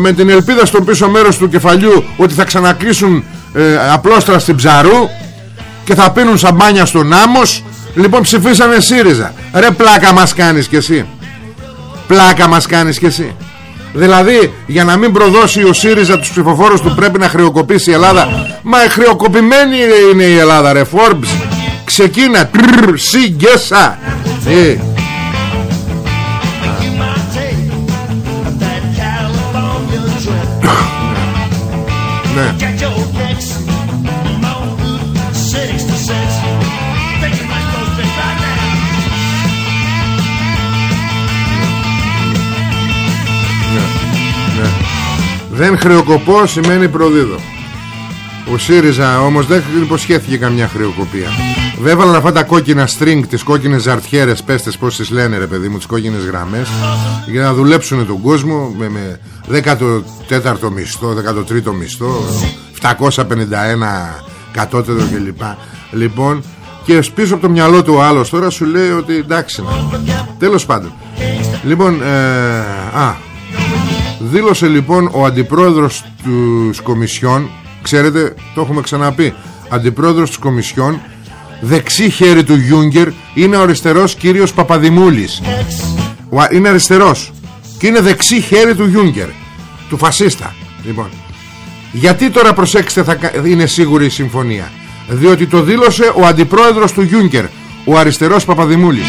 με την ελπίδα στο πίσω μέρος του κεφαλιού ότι θα ξανακλείσουν ε, απλόστρα στην Ψαρού και θα πίνουν σαμπάνια στον Άμμος λοιπόν ψηφίσανε ΣΥΡΙΖΑ. Ρε πλάκα μας κάνεις κι εσύ. Πλάκα μας κάνεις κι εσύ δηλαδή για να μην προδώσει ο ΣΥΡΙΖΑ τους ψηφοφόρους του πρέπει να χρεοκοπήσει η Ελλάδα Μα χρεοκοπημένη είναι η Ελλάδα ρε Forbes. Ξεκίνα Τρρρ, Σιγκέσα Ε, You might take that California trip. Ναι Δεν χρεοκοπώ σημαίνει προδίδω. Ο ΣΥΡΙΖΑ όμως δεν υποσχέθηκε καμιά χρεοκοπία. Βέβαλαν αυτά τα κόκκινα string Τις κόκκινες ζαρτιέρες Πέστες πως τις λένε ρε παιδί μου Τις κόκκινες γραμμές Για να δουλέψουν τον κόσμο Με, με 14ο μισθό 13ο μισθό 751 κατώτερο κλπ. Λοιπόν και πίσω από το μυαλό του ο άλλος τώρα σου λέει ότι εντάξει να. Τέλος πάντων. Λοιπόν ε, Α Δήλωσε λοιπόν ο αντιπρόεδρος του Κομισιόν Ξέρετε το έχουμε ξαναπεί Αντιπρόεδρος της Κομισιόν Δεξί χέρι του Γιούγκερ Είναι ο αριστερός κύριος Παπαδημούλης. Ο α- Είναι αριστερός Και είναι δεξί χέρι του Γιούγκερ Του φασίστα. Λοιπόν γιατί τώρα προσέξτε θα κα- είναι σίγουρη η συμφωνία. Διότι το δήλωσε ο αντιπρόεδρος του Γιούγκερ Ο αριστερός Παπαδημούλης.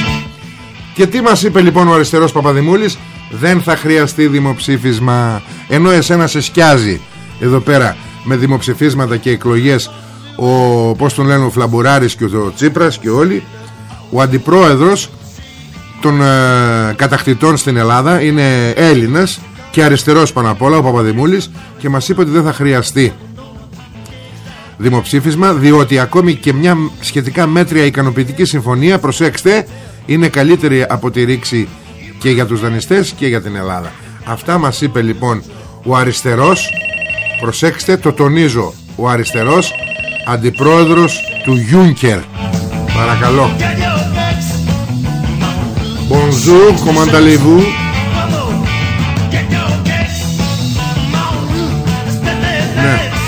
Και τι μας είπε λοιπόν ο αριστερός Παπαδημούλης; Δεν θα χρειαστεί δημοψήφισμα Ενώ εσένα σε σκιάζει. Εδώ πέρα με δημοψηφίσματα και εκλογές Ο πως τον λένε ο Φλαμπουράρης και ο Τσίπρας και όλοι Ο αντιπρόεδρος των ε, κατακτητών στην Ελλάδα Είναι Έλληνας και αριστερός πάνω απ' όλα ο Παπαδημούλης Και μας είπε ότι δεν θα χρειαστεί δημοψήφισμα διότι ακόμη και μια σχετικά μέτρια ικανοποιητική συμφωνία προσέξτε είναι καλύτερη από τη ρήξη και για τους δανειστές και για την Ελλάδα αυτά μας είπε λοιπόν ο αριστερός προσέξτε το τονίζω ο αριστερός αντιπρόεδρος του Γιούνκερ παρακαλώ Get your kicks Bonjour, comment allez-vous; Get your kicks on Route 66. Ναι.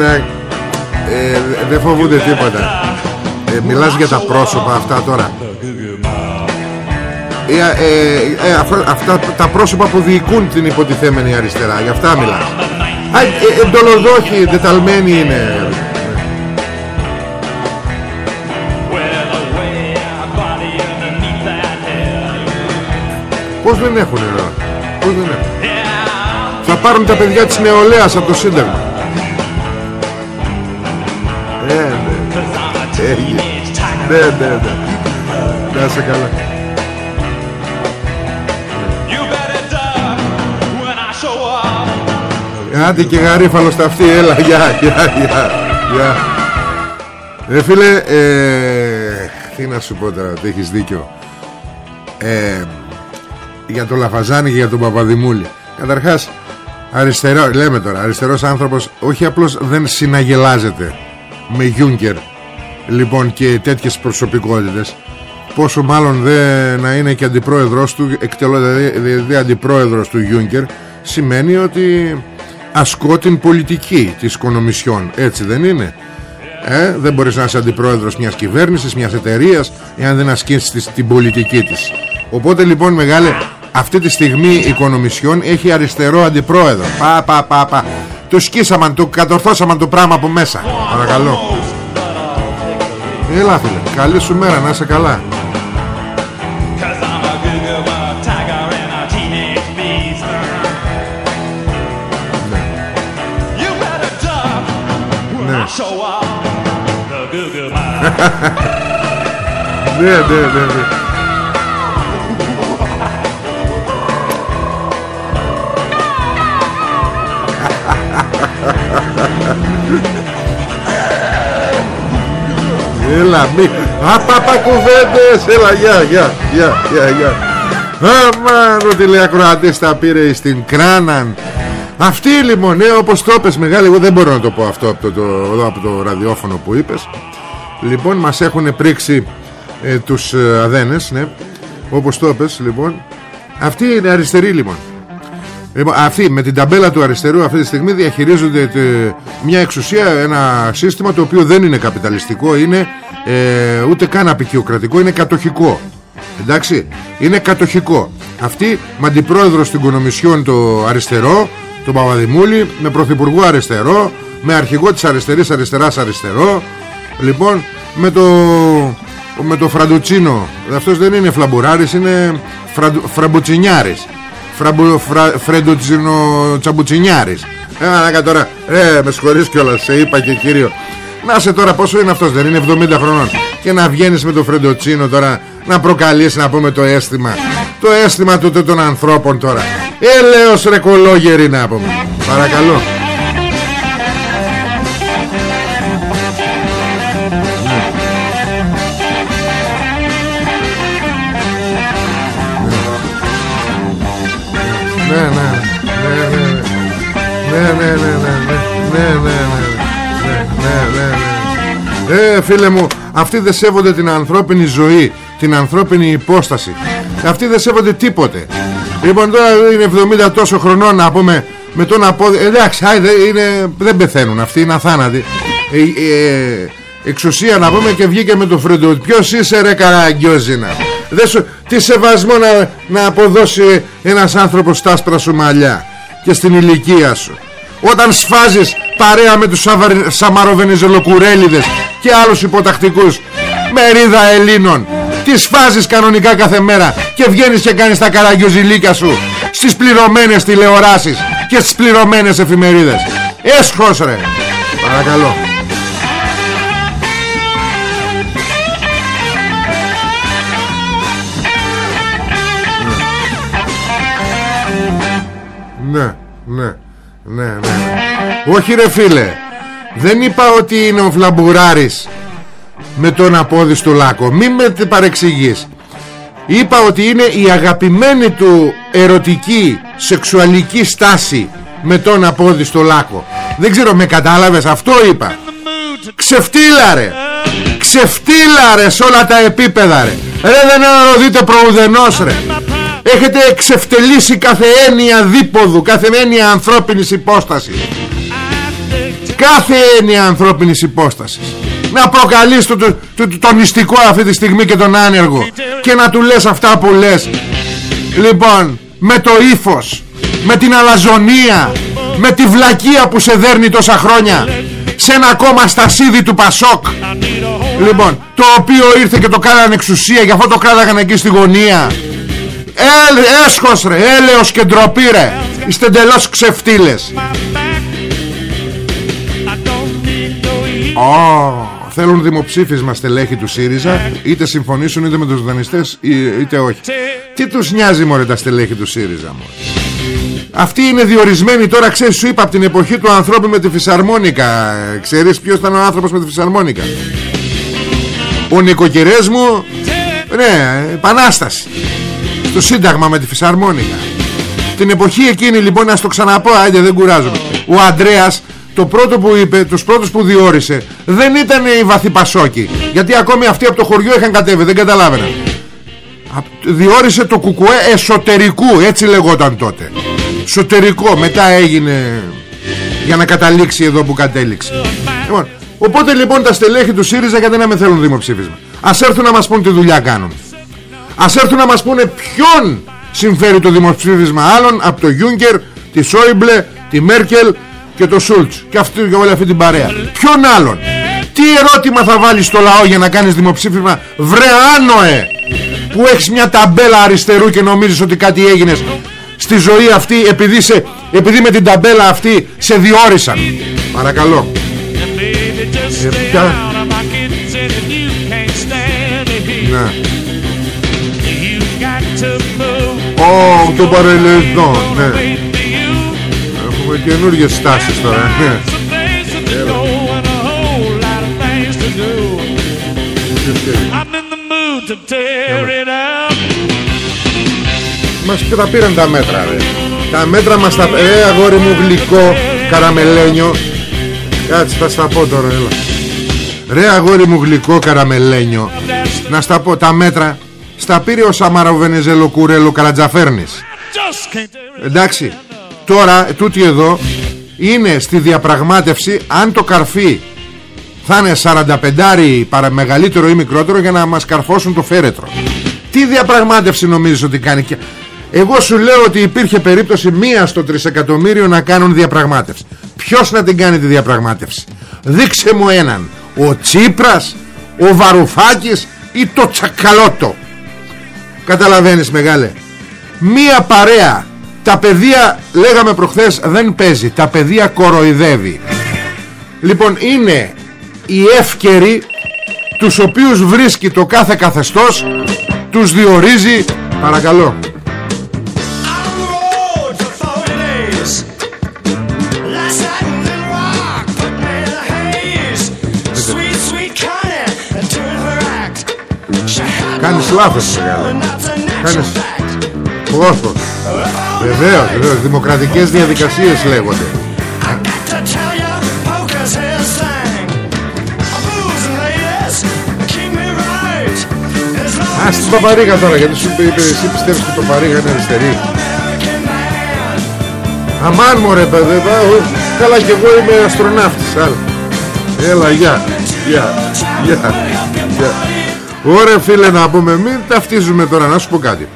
Τι είναι ε, Δεν φοβούνται τίποτα. Ε, Μιλάς για τα πρόσωπα αυτά τώρα. Ε, ε, ε, αφα- Αυτά τα πρόσωπα που διοικούν την υποτιθέμενη αριστερά Για αυτά μιλάς. Α, ε, Εντολοδόχοι, δεταλμένοι είναι. Well, away our body underneath that hair. Πώς δεν έχουν εδώ Πώς δεν έχουν Yeah, Θα πάρουν τα παιδιά της νεολαίας από το Σύνταγμα Έγινε. teenage tiger. ναι, ναι, ναι. Να είσαι καλά You better duck when I show up. Άντε και γαρίφαλος στα αυτή Έλα γεια γεια γεια γεια Ρε φίλε ε, Τι να σου πω τώρα ότι έχεις δίκιο ε, Για το Λαφαζάνη και για τον Παπαδημούλη Καταρχάς αριστερό, Λέμε τώρα αριστερός άνθρωπος Όχι απλώς δεν συναγελάζεται Με Γιούγκερ Λοιπόν και τέτοιες προσωπικότητες. Πόσο μάλλον δεν να είναι και αντιπρόεδρος του εκτελώ, δηλαδή, δηλαδή αντιπρόεδρος του Γιούγκερ Σημαίνει ότι ασκώ την πολιτική της Κονομισιόν. Έτσι δεν είναι; Ε, Δεν μπορείς να είσαι αντιπρόεδρος μιας κυβέρνησης Μιας εταιρείας Εάν δεν ασκήσεις της- την πολιτική της. Οπότε λοιπόν μεγάλε Αυτή τη στιγμή η Κονομισιόν έχει αριστερό αντιπρόεδρο. Πα πα πα πα. Του σκίσαμαν, του κατορθώσαμαν το πράγμα από μέσα. Παρακαλώ Έλα φίλε, καλή σου μέρα, να είσαι καλά. Cause I'm a goo [LAUGHS] Έλα μη Απαπα κουβέντες Έλα γεια γεια γεια γεια γεια Αμάν ο τηλεακροατής τα πήρε στην κράναν Αυτοί λοιπόν, ναι, όπως το είπες μεγάλη, εγώ δεν μπορώ να το πω αυτό από το, το, εδώ από το ραδιόφωνο που είπες. Λοιπόν, μας έχουν πρίξει ε, τους ε, αδένες, ναι, όπως το είπες, λοιπόν. Αυτοί είναι αριστεροί λοιπόν. Λοιπόν, αυτοί με την ταμπέλα του αριστερού αυτή τη στιγμή διαχειρίζονται τε, μια εξουσία, ένα σύστημα το οποίο δεν είναι καπιταλιστικό, είναι ε, ούτε καν απεικιοκρατικό, είναι κατοχικό. Εντάξει, είναι κατοχικό. Αυτοί με αντιπρόεδρο στην Κονομισιόν το αριστερό, τον Παπαδημούλη, με πρωθυπουργό αριστερό, με αρχηγό της αριστερής αριστεράς αριστερό, λοιπόν, με το, με το Φραντουτσίνο, αυτός δεν είναι φλαμπουράρης, είναι φραντου, φραμπουτσινιάρης φραμπου, φρα, φρεντοτσινο τσαμπουτσινιάρης. Ε, ανάκα τώρα, ε, με συγχωρείς κιόλας, σε είπα και κύριο. Να σε τώρα πόσο είναι αυτός, δεν είναι 70 χρονών. Και να βγαίνεις με το φρεντοτσίνο τώρα να προκαλείς να πούμε το αίσθημα. Το αίσθημα του των ανθρώπων τώρα. Έλεος ρε κολόγερη να πούμε. Παρακαλώ ναι, ναι, ναι, ναι, ναι, ναι, ναι, ναι, ναι, ναι, ναι, ναι, ναι, Ε, φίλε μου, αυτοί δεν σέβονται την ανθρώπινη ζωή, την ανθρώπινη υπόσταση. Αυτοί δεν σέβονται τίποτε. Λοιπόν, τώρα είναι 70 τόσο χρονών να πούμε με τον απόδει... Εντάξει, είναι, δεν πεθαίνουν αυτοί, είναι αθάνατοι. Ε, ε, εξουσία να πούμε και βγήκε με το φρέντο. Ποιος είσαι ρε καραγκιόζινα; Δεν σου, τι σεβασμό να, να αποδώσει ένας άνθρωπος στα άσπρα σου μαλλιά και στην ηλικία σου. Όταν σφάζεις παρέα με τους σαμαροβενιζελοκουρέλιδες και άλλους υποτακτικούς μερίδα Ελλήνων τις σφάζεις κανονικά κάθε μέρα και βγαίνεις και κάνεις τα καραγκιοζηλίκια σου στις πληρωμένες τηλεοράσεις και στις πληρωμένες εφημερίδες. Έσχος ρε. Παρακαλώ ναι, ναι, ναι, ναι. Όχι ρε φίλε, δεν είπα ότι είναι ο Φλαμπουράρης με τον απόδειστο λάκκο. Μην με παρεξηγείς. Είπα ότι είναι η αγαπημένη του ερωτική σεξουαλική στάση με τον απόδειστο λάκκο. Δεν ξέρω, με κατάλαβες, αυτό είπα. Ξεφτύλα ρε Ξεφτύλα ρε σε όλα τα επίπεδα ρε Ρε δεν αναρροδείτε προουδενός ρε Έχετε εξευτελίσει κάθε έννοια δίποδου Κάθε έννοια ανθρώπινης υπόστασης. Κάθε έννοια ανθρώπινης υπόστασης. Να προκαλείς το, το, το, τον νηστικό αυτή τη στιγμή και τον άνεργο Και να του λες αυτά που λες. Λοιπόν Με το ύφος Με την αλαζονία Με τη βλακεία που σε δέρνει τόσα χρόνια σε ένα κόμμα στασίδι του Πασόκ. Λοιπόν Το οποίο ήρθε και το κάνανε εξουσία Γι' αυτό το κράταγαν εκεί στη γωνία ε, Έσχος ρε Έλεος και ντροπή ρε. Είστε εντελώς ξεφτύλες. Oh, Θέλουν δημοψήφισμα στελέχη του ΣΥΡΙΖΑ Είτε συμφωνήσουν είτε με τους δανειστές Είτε όχι. Τι τους νοιάζει μωρέ τα στελέχη του ΣΥΡΙΖΑ μωρέ; Αυτή είναι διορισμένη τώρα ξέρεις σου είπα από την εποχή του ανθρώπου με τη φυσαρμόνικα. Ξέρεις ποιος ήταν ο άνθρωπος με τη φυσαρμόνικα; Ο νοικοκυρές μου Ναι επανάσταση Στο σύνταγμα με τη φυσαρμόνικα. Την εποχή εκείνη λοιπόν να το ξαναπώ Άντε δεν κουράζομαι. Ο Αντρέας το πρώτο που είπε, τους πρώτους που διόρισε Δεν ήταν οι βαθυπασόκοι Γιατί ακόμη αυτοί από το χωριό είχαν κατέβει Δεν καταλάβαινα. Διόρισε το κουκουέ εσωτερικού Έτσι λεγόταν τότε. Εσωτερικό μετά έγινε Για να καταλήξει εδώ που κατέληξε. Λοιπόν, Οπότε λοιπόν τα στελέχη του ΣΥΡΙΖΑ Γιατί να με θέλουν δημοψήφισμα. Ας έρθουν να μας πούν τι δουλειά κάνουν Ας έρθουν να μας πούνε ποιον Συμφέρει το δημοψήφισμα άλλων Από το Γιούγκερ, τη Σόιμπλε Τη Μέρκελ και το Σούλτς Και αυτή και όλη αυτή την παρέα. Ποιον άλλον; Τι ερώτημα θα βάλεις στο λαό για να κάνεις δημοψήφισμα Βρε άνοε Που έχεις μια ταμπέλα αριστερού και νομίζεις ότι κάτι έγινες στη ζωή αυτή επειδή, σε, επειδή με την ταμπέλα αυτή σε διόρισαν. Παρακαλώ. Ε, ποια... Ναι. Ω, το παρελθόν, ναι. Έχουμε καινούργιες στάσεις τώρα, ναι. I'm in the mood to tear it up μας τα πήραν τα μέτρα ρε. Τα μέτρα μας τα... Ε αγόρι μου γλυκό Καραμελένιο Κάτσε θα στα πω τώρα έλα. Ρε αγόρι μου γλυκό καραμελένιο Να στα πω τα μέτρα Στα πήρε ο Σαμάρα ο Βενεζέλο Κουρέλο Καρατζαφέρνης Just can't do it. Εντάξει Τώρα τούτη εδώ Είναι στη διαπραγμάτευση Αν το καρφί θα είναι 45 παρα μεγαλύτερο ή μικρότερο για να μας καρφώσουν το φέρετρο. Τι διαπραγμάτευση νομίζεις ότι κάνει και... Εγώ σου λέω ότι υπήρχε περίπτωση μία στο τρισεκατομμύριο να κάνουν διαπραγμάτευση. Ποιος να την κάνει τη διαπραγμάτευση; Δείξε μου έναν. Ο Τσίπρας, ο Βαρουφάκης ή το Τσακαλώτο; Καταλαβαίνεις μεγάλε. Μία παρέα. Τα παιδεία λέγαμε προχθές δεν παίζει. Τα παιδεία κοροϊδεύει. Λοιπόν είναι οι εύκαιροι τους οποίους βρίσκει το κάθε καθεστώς τους διορίζει παρακαλώ λάθος, show, μεγάλε. and that's a natural Κάνεις fact. Πόσο Βεβαίως, βεβαίως Δημοκρατικές διαδικασίες λέγονται I got to tell you, poker's his thing. Booze and ladies, keep me right. As long Α, στην Παπαρίγα τώρα γιατί σου είπε εσύ πιστεύεις ότι το Παπαρίγα είναι αριστερή American man. Αμάν μου ρε παιδί ε, Καλά κι εγώ είμαι αστροναύτης άλλο. Έλα γεια Γεια Γεια Γεια Ωραία φίλε να πούμε. Μην ταυτίζουμε τώρα. Να σου πω κάτι.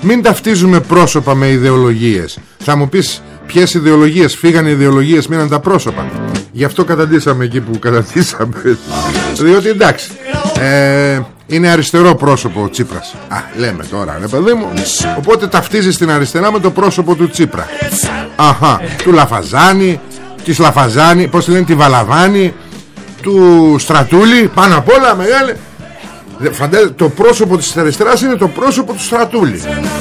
Μην ταυτίζουμε πρόσωπα με ιδεολογίες. Θα μου πεις ποιες ιδεολογίες Φύγανε οι ιδεολογίες μείναν τα πρόσωπα. Γι' αυτό καταντήσαμε εκεί που καταντήσαμε. Διότι εντάξει ε, Είναι αριστερό πρόσωπο ο Τσίπρας. Α λέμε τώρα ρε παιδί μου. Οπότε ταυτίζεις την αριστερά με το πρόσωπο του Τσίπρα. Αχα Του Λαφαζάνη Της Λαφαζάνη Πώς τη λένε τη Βαλαβάνη Του Στρατούλη Πάνω απ' όλα μεγάλη. Δε- Φαντάζε, το πρόσωπο της αριστεράς είναι το πρόσωπο του Στρατούλη.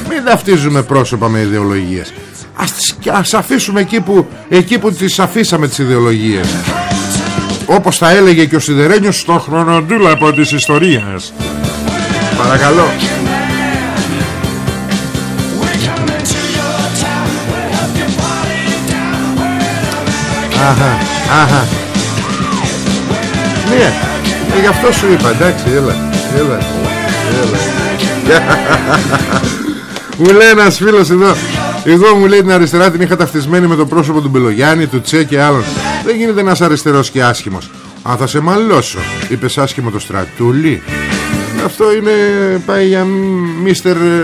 Μην ταυτίζουμε πρόσωπα με ιδεολογίες. Ας, τις- και ας αφήσουμε εκεί που, εκεί που τις αφήσαμε τις ιδεολογίες. Όπως θα έλεγε και ο Σιδερένιος στο χρονοτούλαπο της ιστορίας Παρακαλώ. Αχα, αχα. Ναι, ε, γι' αυτό σου είπα, εντάξει, έλα, έλα, έλα. Μου λέει ένας φίλος εδώ Εγώ μου λέει την αριστερά την είχα ταυτισμένη με το πρόσωπο του Μπελογιάννη, του Τσε και άλλων. Δεν γίνεται ένας αριστερός και άσχημος. Αν θα σε μαλώσω Είπες άσχημο το στρατούλι. Αυτό είναι πάει για μίστερ ε,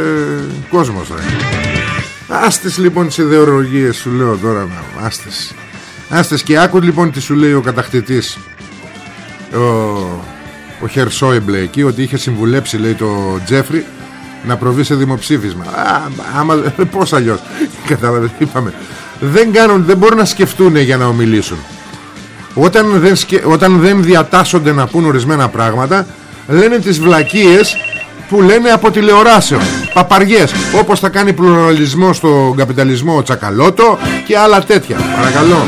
κόσμος ρε. Άστες λοιπόν τις ιδεολογίες σου λέω τώρα να- Άστες Άστες και άκου λοιπόν τι σου λέει ο κατακτητής Ο, ο Χερσόιμπλε εκεί Ότι είχε συμβουλέψει λέει το Τζέφρι Να προβεί σε δημοψήφισμα. Α, άμα, [LAUGHS] Πώς αλλιώς. [LAUGHS] Κατάλαβες είπαμε. Δεν, κάνουν, δεν μπορούν να σκεφτούν για να ομιλήσουν. Όταν δεν, σκε- όταν δεν διατάσσονται να πούν ορισμένα πράγματα λένε τις βλακίες που λένε από τηλεοράσεων. Παπαριές όπως θα κάνει πλουραλισμός στο καπιταλισμό ο Τσακαλώτο και άλλα τέτοια. Παρακαλώ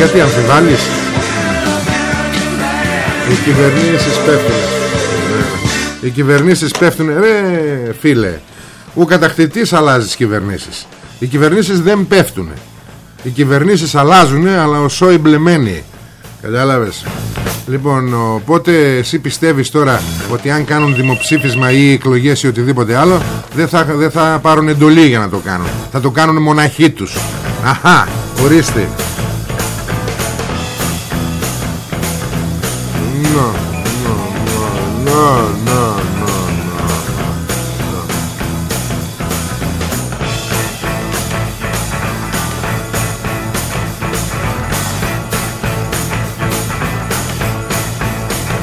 γιατί αμφιβάλλεις; Οι κυβερνήσεις πέφτουν οι κυβερνήσεις πέφτουν Ρε φίλε Ο κατακτητής αλλάζει τις κυβερνήσεις. Οι κυβερνήσεις δεν πέφτουν Οι κυβερνήσεις αλλάζουν Αλλά ο Σόιμπλε μένει Κατάλαβες; Λοιπόν οπότε εσύ πιστεύεις τώρα Ότι αν κάνουν δημοψήφισμα ή εκλογές ή οτιδήποτε άλλο Δεν θα, δεν θα πάρουν εντολή για να το κάνουν. Θα το κάνουν μοναχοί τους. Αχα ορίστε no, no, no, no, no.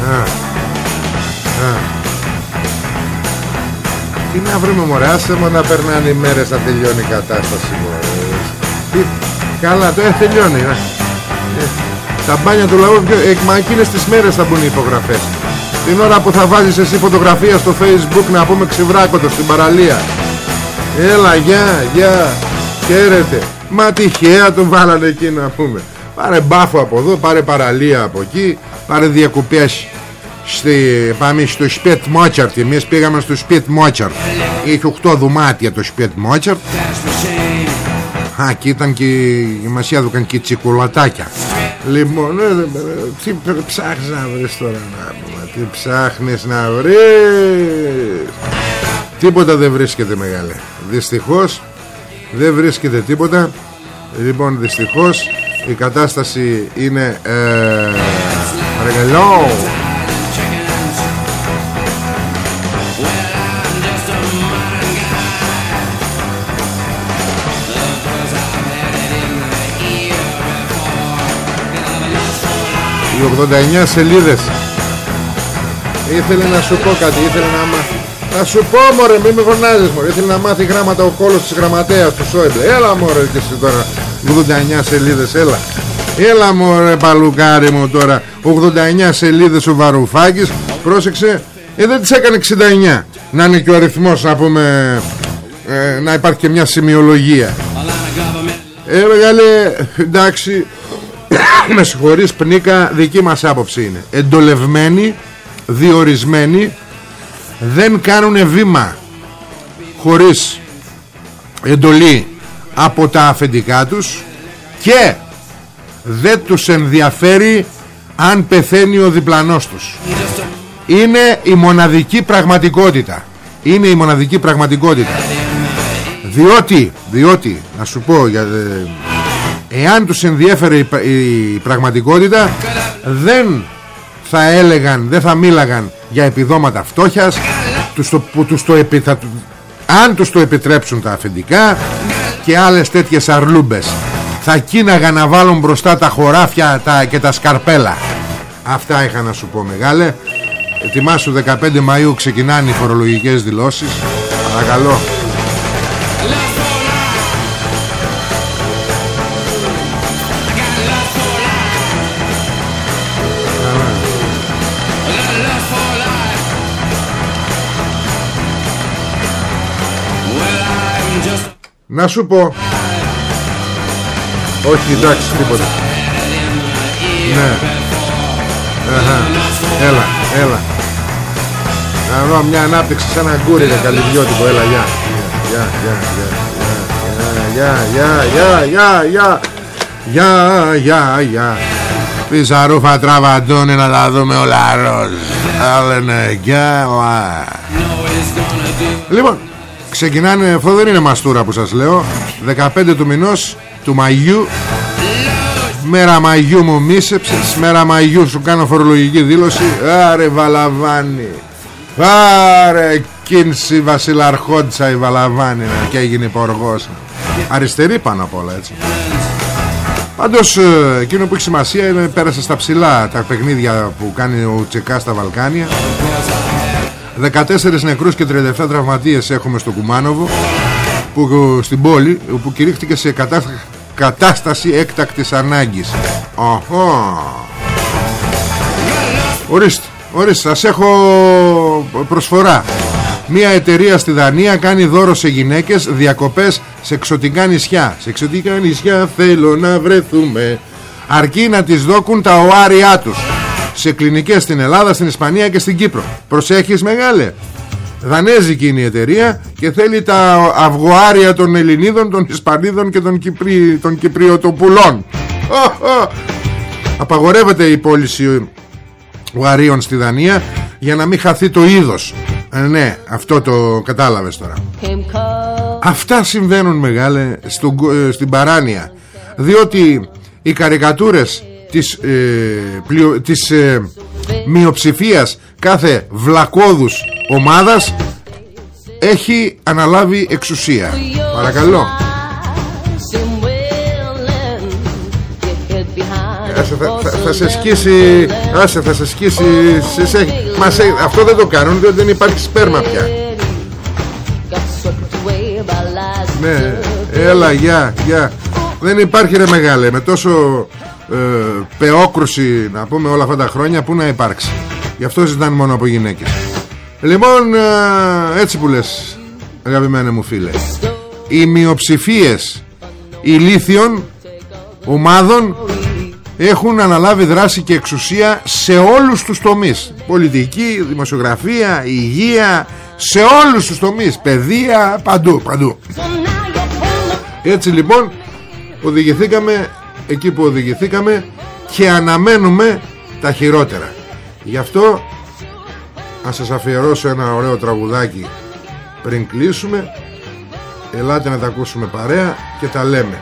Α, α. Τι να βρούμε μωρέ, άσε μου να περνάνε οι μέρες να τελειώνει η κατάσταση μωρέ. Τι, καλά, το ε, τελειώνει. ε. Ε, τα μπάνια του λαού, ε, μα εκείνες τις μέρες θα μπουν οι υπογραφές. Την ώρα που θα βάζεις εσύ φωτογραφία στο facebook να πούμε ξεβράκωτο στην παραλία. Έλα, γεια, γεια, χαίρετε. Μα τυχαία τον βάλανε εκεί να πούμε. Πάρε μπάφο από εδώ, πάρε παραλία από εκεί. πάρε διακοπές στη, πάμε στο Σπιτ Μότσαρτ εμείς πήγαμε στο Σπιτ Μότσαρτ έχει 8 δωμάτια το Σπιτ Μότσαρτ Α, και ήταν και μας έδωκαν και τσικουλατάκια Λοιπόν, ε, ε, τι ψάχνεις να βρεις τώρα να πούμε, Τι ψάχνεις να βρεις. Τίποτα δεν βρίσκεται μεγάλε. Δυστυχώς δεν βρίσκεται τίποτα. Λοιπόν δυστυχώς η κατάσταση είναι ε, Παρακαλώ. 89 σελίδες Ήθελε να σου πω κάτι Ήθελε να μάθει Θα σου πω μωρέ μην με φωνάζεις μωρέ. Ήθελε να μάθει γράμματα ο κόλος της γραμματέας του Σόιμπλε. Έλα μωρέ και εσύ τώρα 89 σελίδες έλα. Έλα μωρέ παλουκάρι μου τώρα 89 σελίδες ο Βαρουφάκης. Πρόσεξε. Ε, δεν τις έκανε 69 Να είναι και ο αριθμός να πούμε ε, Να υπάρχει και μια σημειολογία. Ε μεγάλε εντάξει. [COUGHS] Με συγχωρείς πνίκα δική μας άποψη είναι. Εντολευμένοι διορισμένοι δεν κάνουν βήμα χωρίς εντολή από τα αφεντικά τους και δεν τους ενδιαφέρει αν πεθαίνει ο διπλανός τους. Είναι η μοναδική πραγματικότητα. Είναι η μοναδική πραγματικότητα. Διότι διότι να σου πω για, ε, εάν τους ενδιέφερε η, η πραγματικότητα δεν θα έλεγαν, δεν θα μίλαγαν για επιδόματα φτώχειας τους το, που τους το επι, θα, αν τους το επιτρέψουν τα αφεντικά και άλλες τέτοιες αρλούμπες. Θα κίναγαν να βάλουν μπροστά τα χωράφια τα, και τα σκαρπέλα. Αυτά είχα να σου πω μεγάλε. Ετοιμάσου 15 Μαΐου ξεκινάνε οι φορολογικές δηλώσεις. Παρακαλώ Να σου πω. Όχι εντάξει τίποτα. Ναι. Αχα. Έλα, έλα. Να δω μια ανάπτυξη σαν ένα γκούρι καλυβιώτικο. Έλα, γεια. Γεια, γεια, γεια Γεια, γεια, γεια, γεια Γεια, γεια, γεια Πίσα ρούφα τραβαντώνει να τα δούμε όλα ροζ. Άλλενε, γεια, Λοιπόν, Ξεκινάνε, αυτό δεν είναι μαστούρα που σας λέω. 15 του μηνός του Μαγιού. Μέρα Μαγιού μου μίσεψες Μέρα Μαγιού σου κάνω φορολογική δήλωση. Άρε Βαλαβάνη. Άρε κίνηση βασιλαρχόντσα η Βαλαβάνη Και έγινε υποργός Αριστερή πάνω απ' όλα έτσι. Πάντως ε, εκείνο που έχει σημασία είναι πέρασε στα ψηλά τα παιχνίδια που κάνει ο Τσεκά στα Βαλκάνια 14 νεκρούς και 37 τραυματίες έχουμε στο Κουμάνοβο που, στην πόλη που κηρύχθηκε σε κατάσταση έκτακτης ανάγκης. Οχο. Ορίστε, ορίστε, σας έχω προσφορά. Μια εταιρεία στη Δανία κάνει δώρο σε γυναίκες διακοπές σε εξωτικά νησιά. Σε εξωτικά νησιά θέλω να βρεθούμε. Αρκεί να τις δόκουν τα οάρια τους σε κλινικές στην Ελλάδα, στην Ισπανία και στην Κύπρο. Προσέχεις μεγάλε. Δανέζικη είναι η εταιρεία και θέλει τα αυγοάρια των Ελληνίδων, των Ισπανίδων και των, Κυπρί, των Κυπριωτοπουλών. Απαγορεύεται η πώληση οαρίων στη Δανία για να μην χαθεί το είδος. Ε, ναι, αυτό το κατάλαβες τώρα. Αυτά συμβαίνουν μεγάλε ε, στην παράνοια. Διότι οι καρικατούρες της, ε, πλειο, της ε, μειοψηφίας κάθε βλακόδους ομάδας έχει αναλάβει εξουσία. Παρακαλώ. Άσε, θα, θα, θα, σε σκίσει Άσε θα σε σκίσει σε, σε, μα σε, Αυτό δεν το κάνουν διότι δεν υπάρχει σπέρμα πια. Ναι Έλα γεια γεια. Δεν υπάρχει ρε μεγάλε Με τόσο ε, πεόκρουση να πούμε όλα αυτά τα χρόνια που να υπάρξει. Γι' αυτό ζητάνε μόνο από γυναίκες. Λοιπόν ε, έτσι που λες αγαπημένε μου φίλε. Οι μειοψηφίες ηλίθιων ομάδων έχουν αναλάβει δράση και εξουσία σε όλους τους τομείς. Πολιτική, δημοσιογραφία, υγεία σε όλους τους τομείς. Παιδεία, παντού, παντού. Έτσι λοιπόν οδηγηθήκαμε εκεί που οδηγηθήκαμε και αναμένουμε τα χειρότερα. Γι' αυτό να σας αφιερώσω ένα ωραίο τραγουδάκι πριν κλείσουμε. Ελάτε να τα ακούσουμε παρέα και τα λέμε.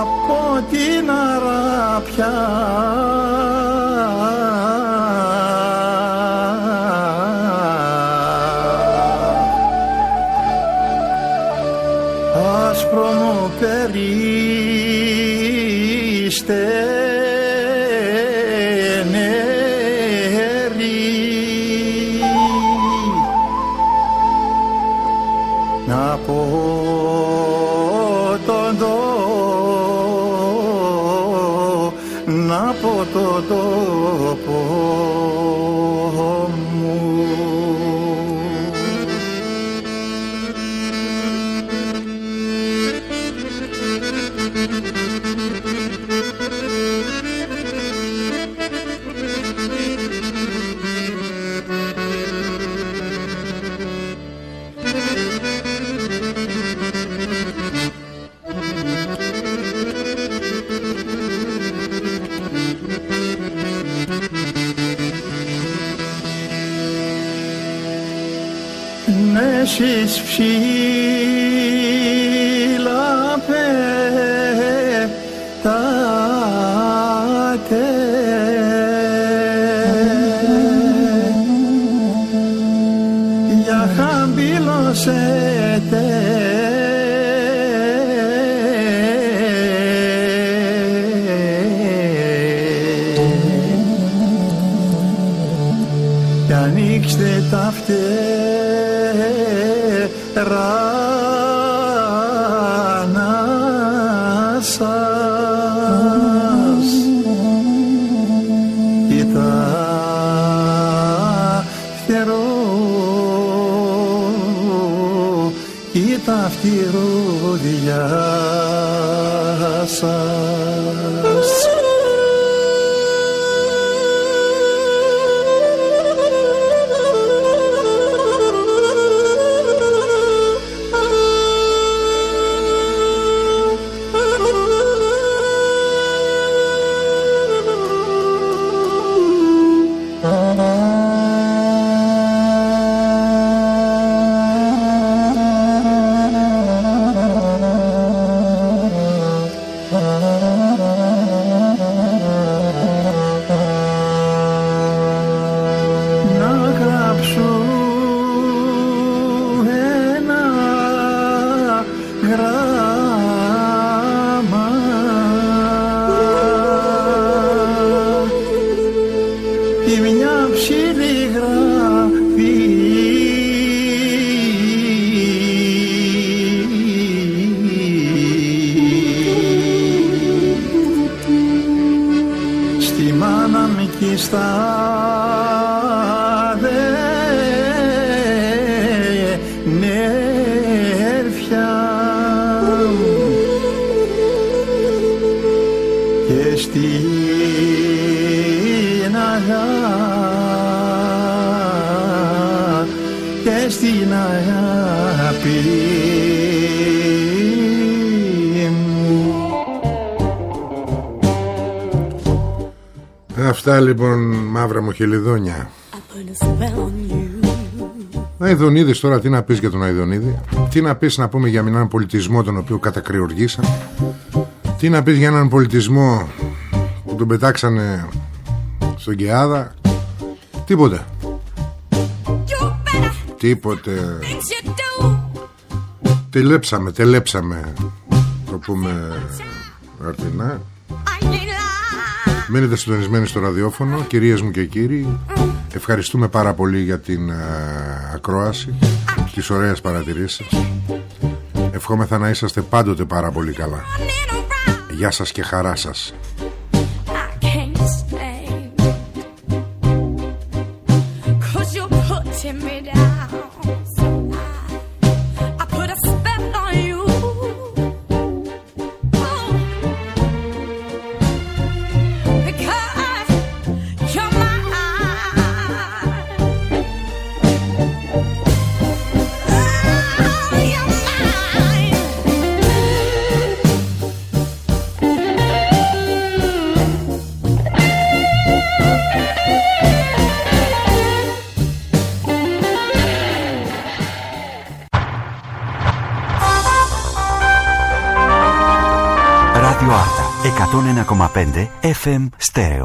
Από την αράπια triste. Και ανοίξτε τα φτερά σας. Κοίτα φτερό κοίτα φτερούδια στην αγάπη μου Αυτά λοιπόν μαύρα μου χελιδόνια I put a spell on you. Αϊδονίδης τώρα τι να πεις για τον Αϊδονίδη; Τι να πεις να πούμε για έναν πολιτισμό τον οποίο κατακριοργήσαν Τι να πεις για έναν πολιτισμό που τον πετάξανε στον Κεάδα; Τίποτε You better Τίποτε things you do. Τελέψαμε, τελέψαμε Το πούμε αρτινά I ain't lying. Μένετε συντονισμένοι στο ραδιόφωνο Κυρίες μου και κύριοι Ευχαριστούμε πάρα πολύ για την α, ακρόαση Τις ωραίες παρατηρήσεις σας Ευχόμεθα να είσαστε πάντοτε πάρα πολύ καλά Running around. Γεια σας και χαρά σας FM Stereo.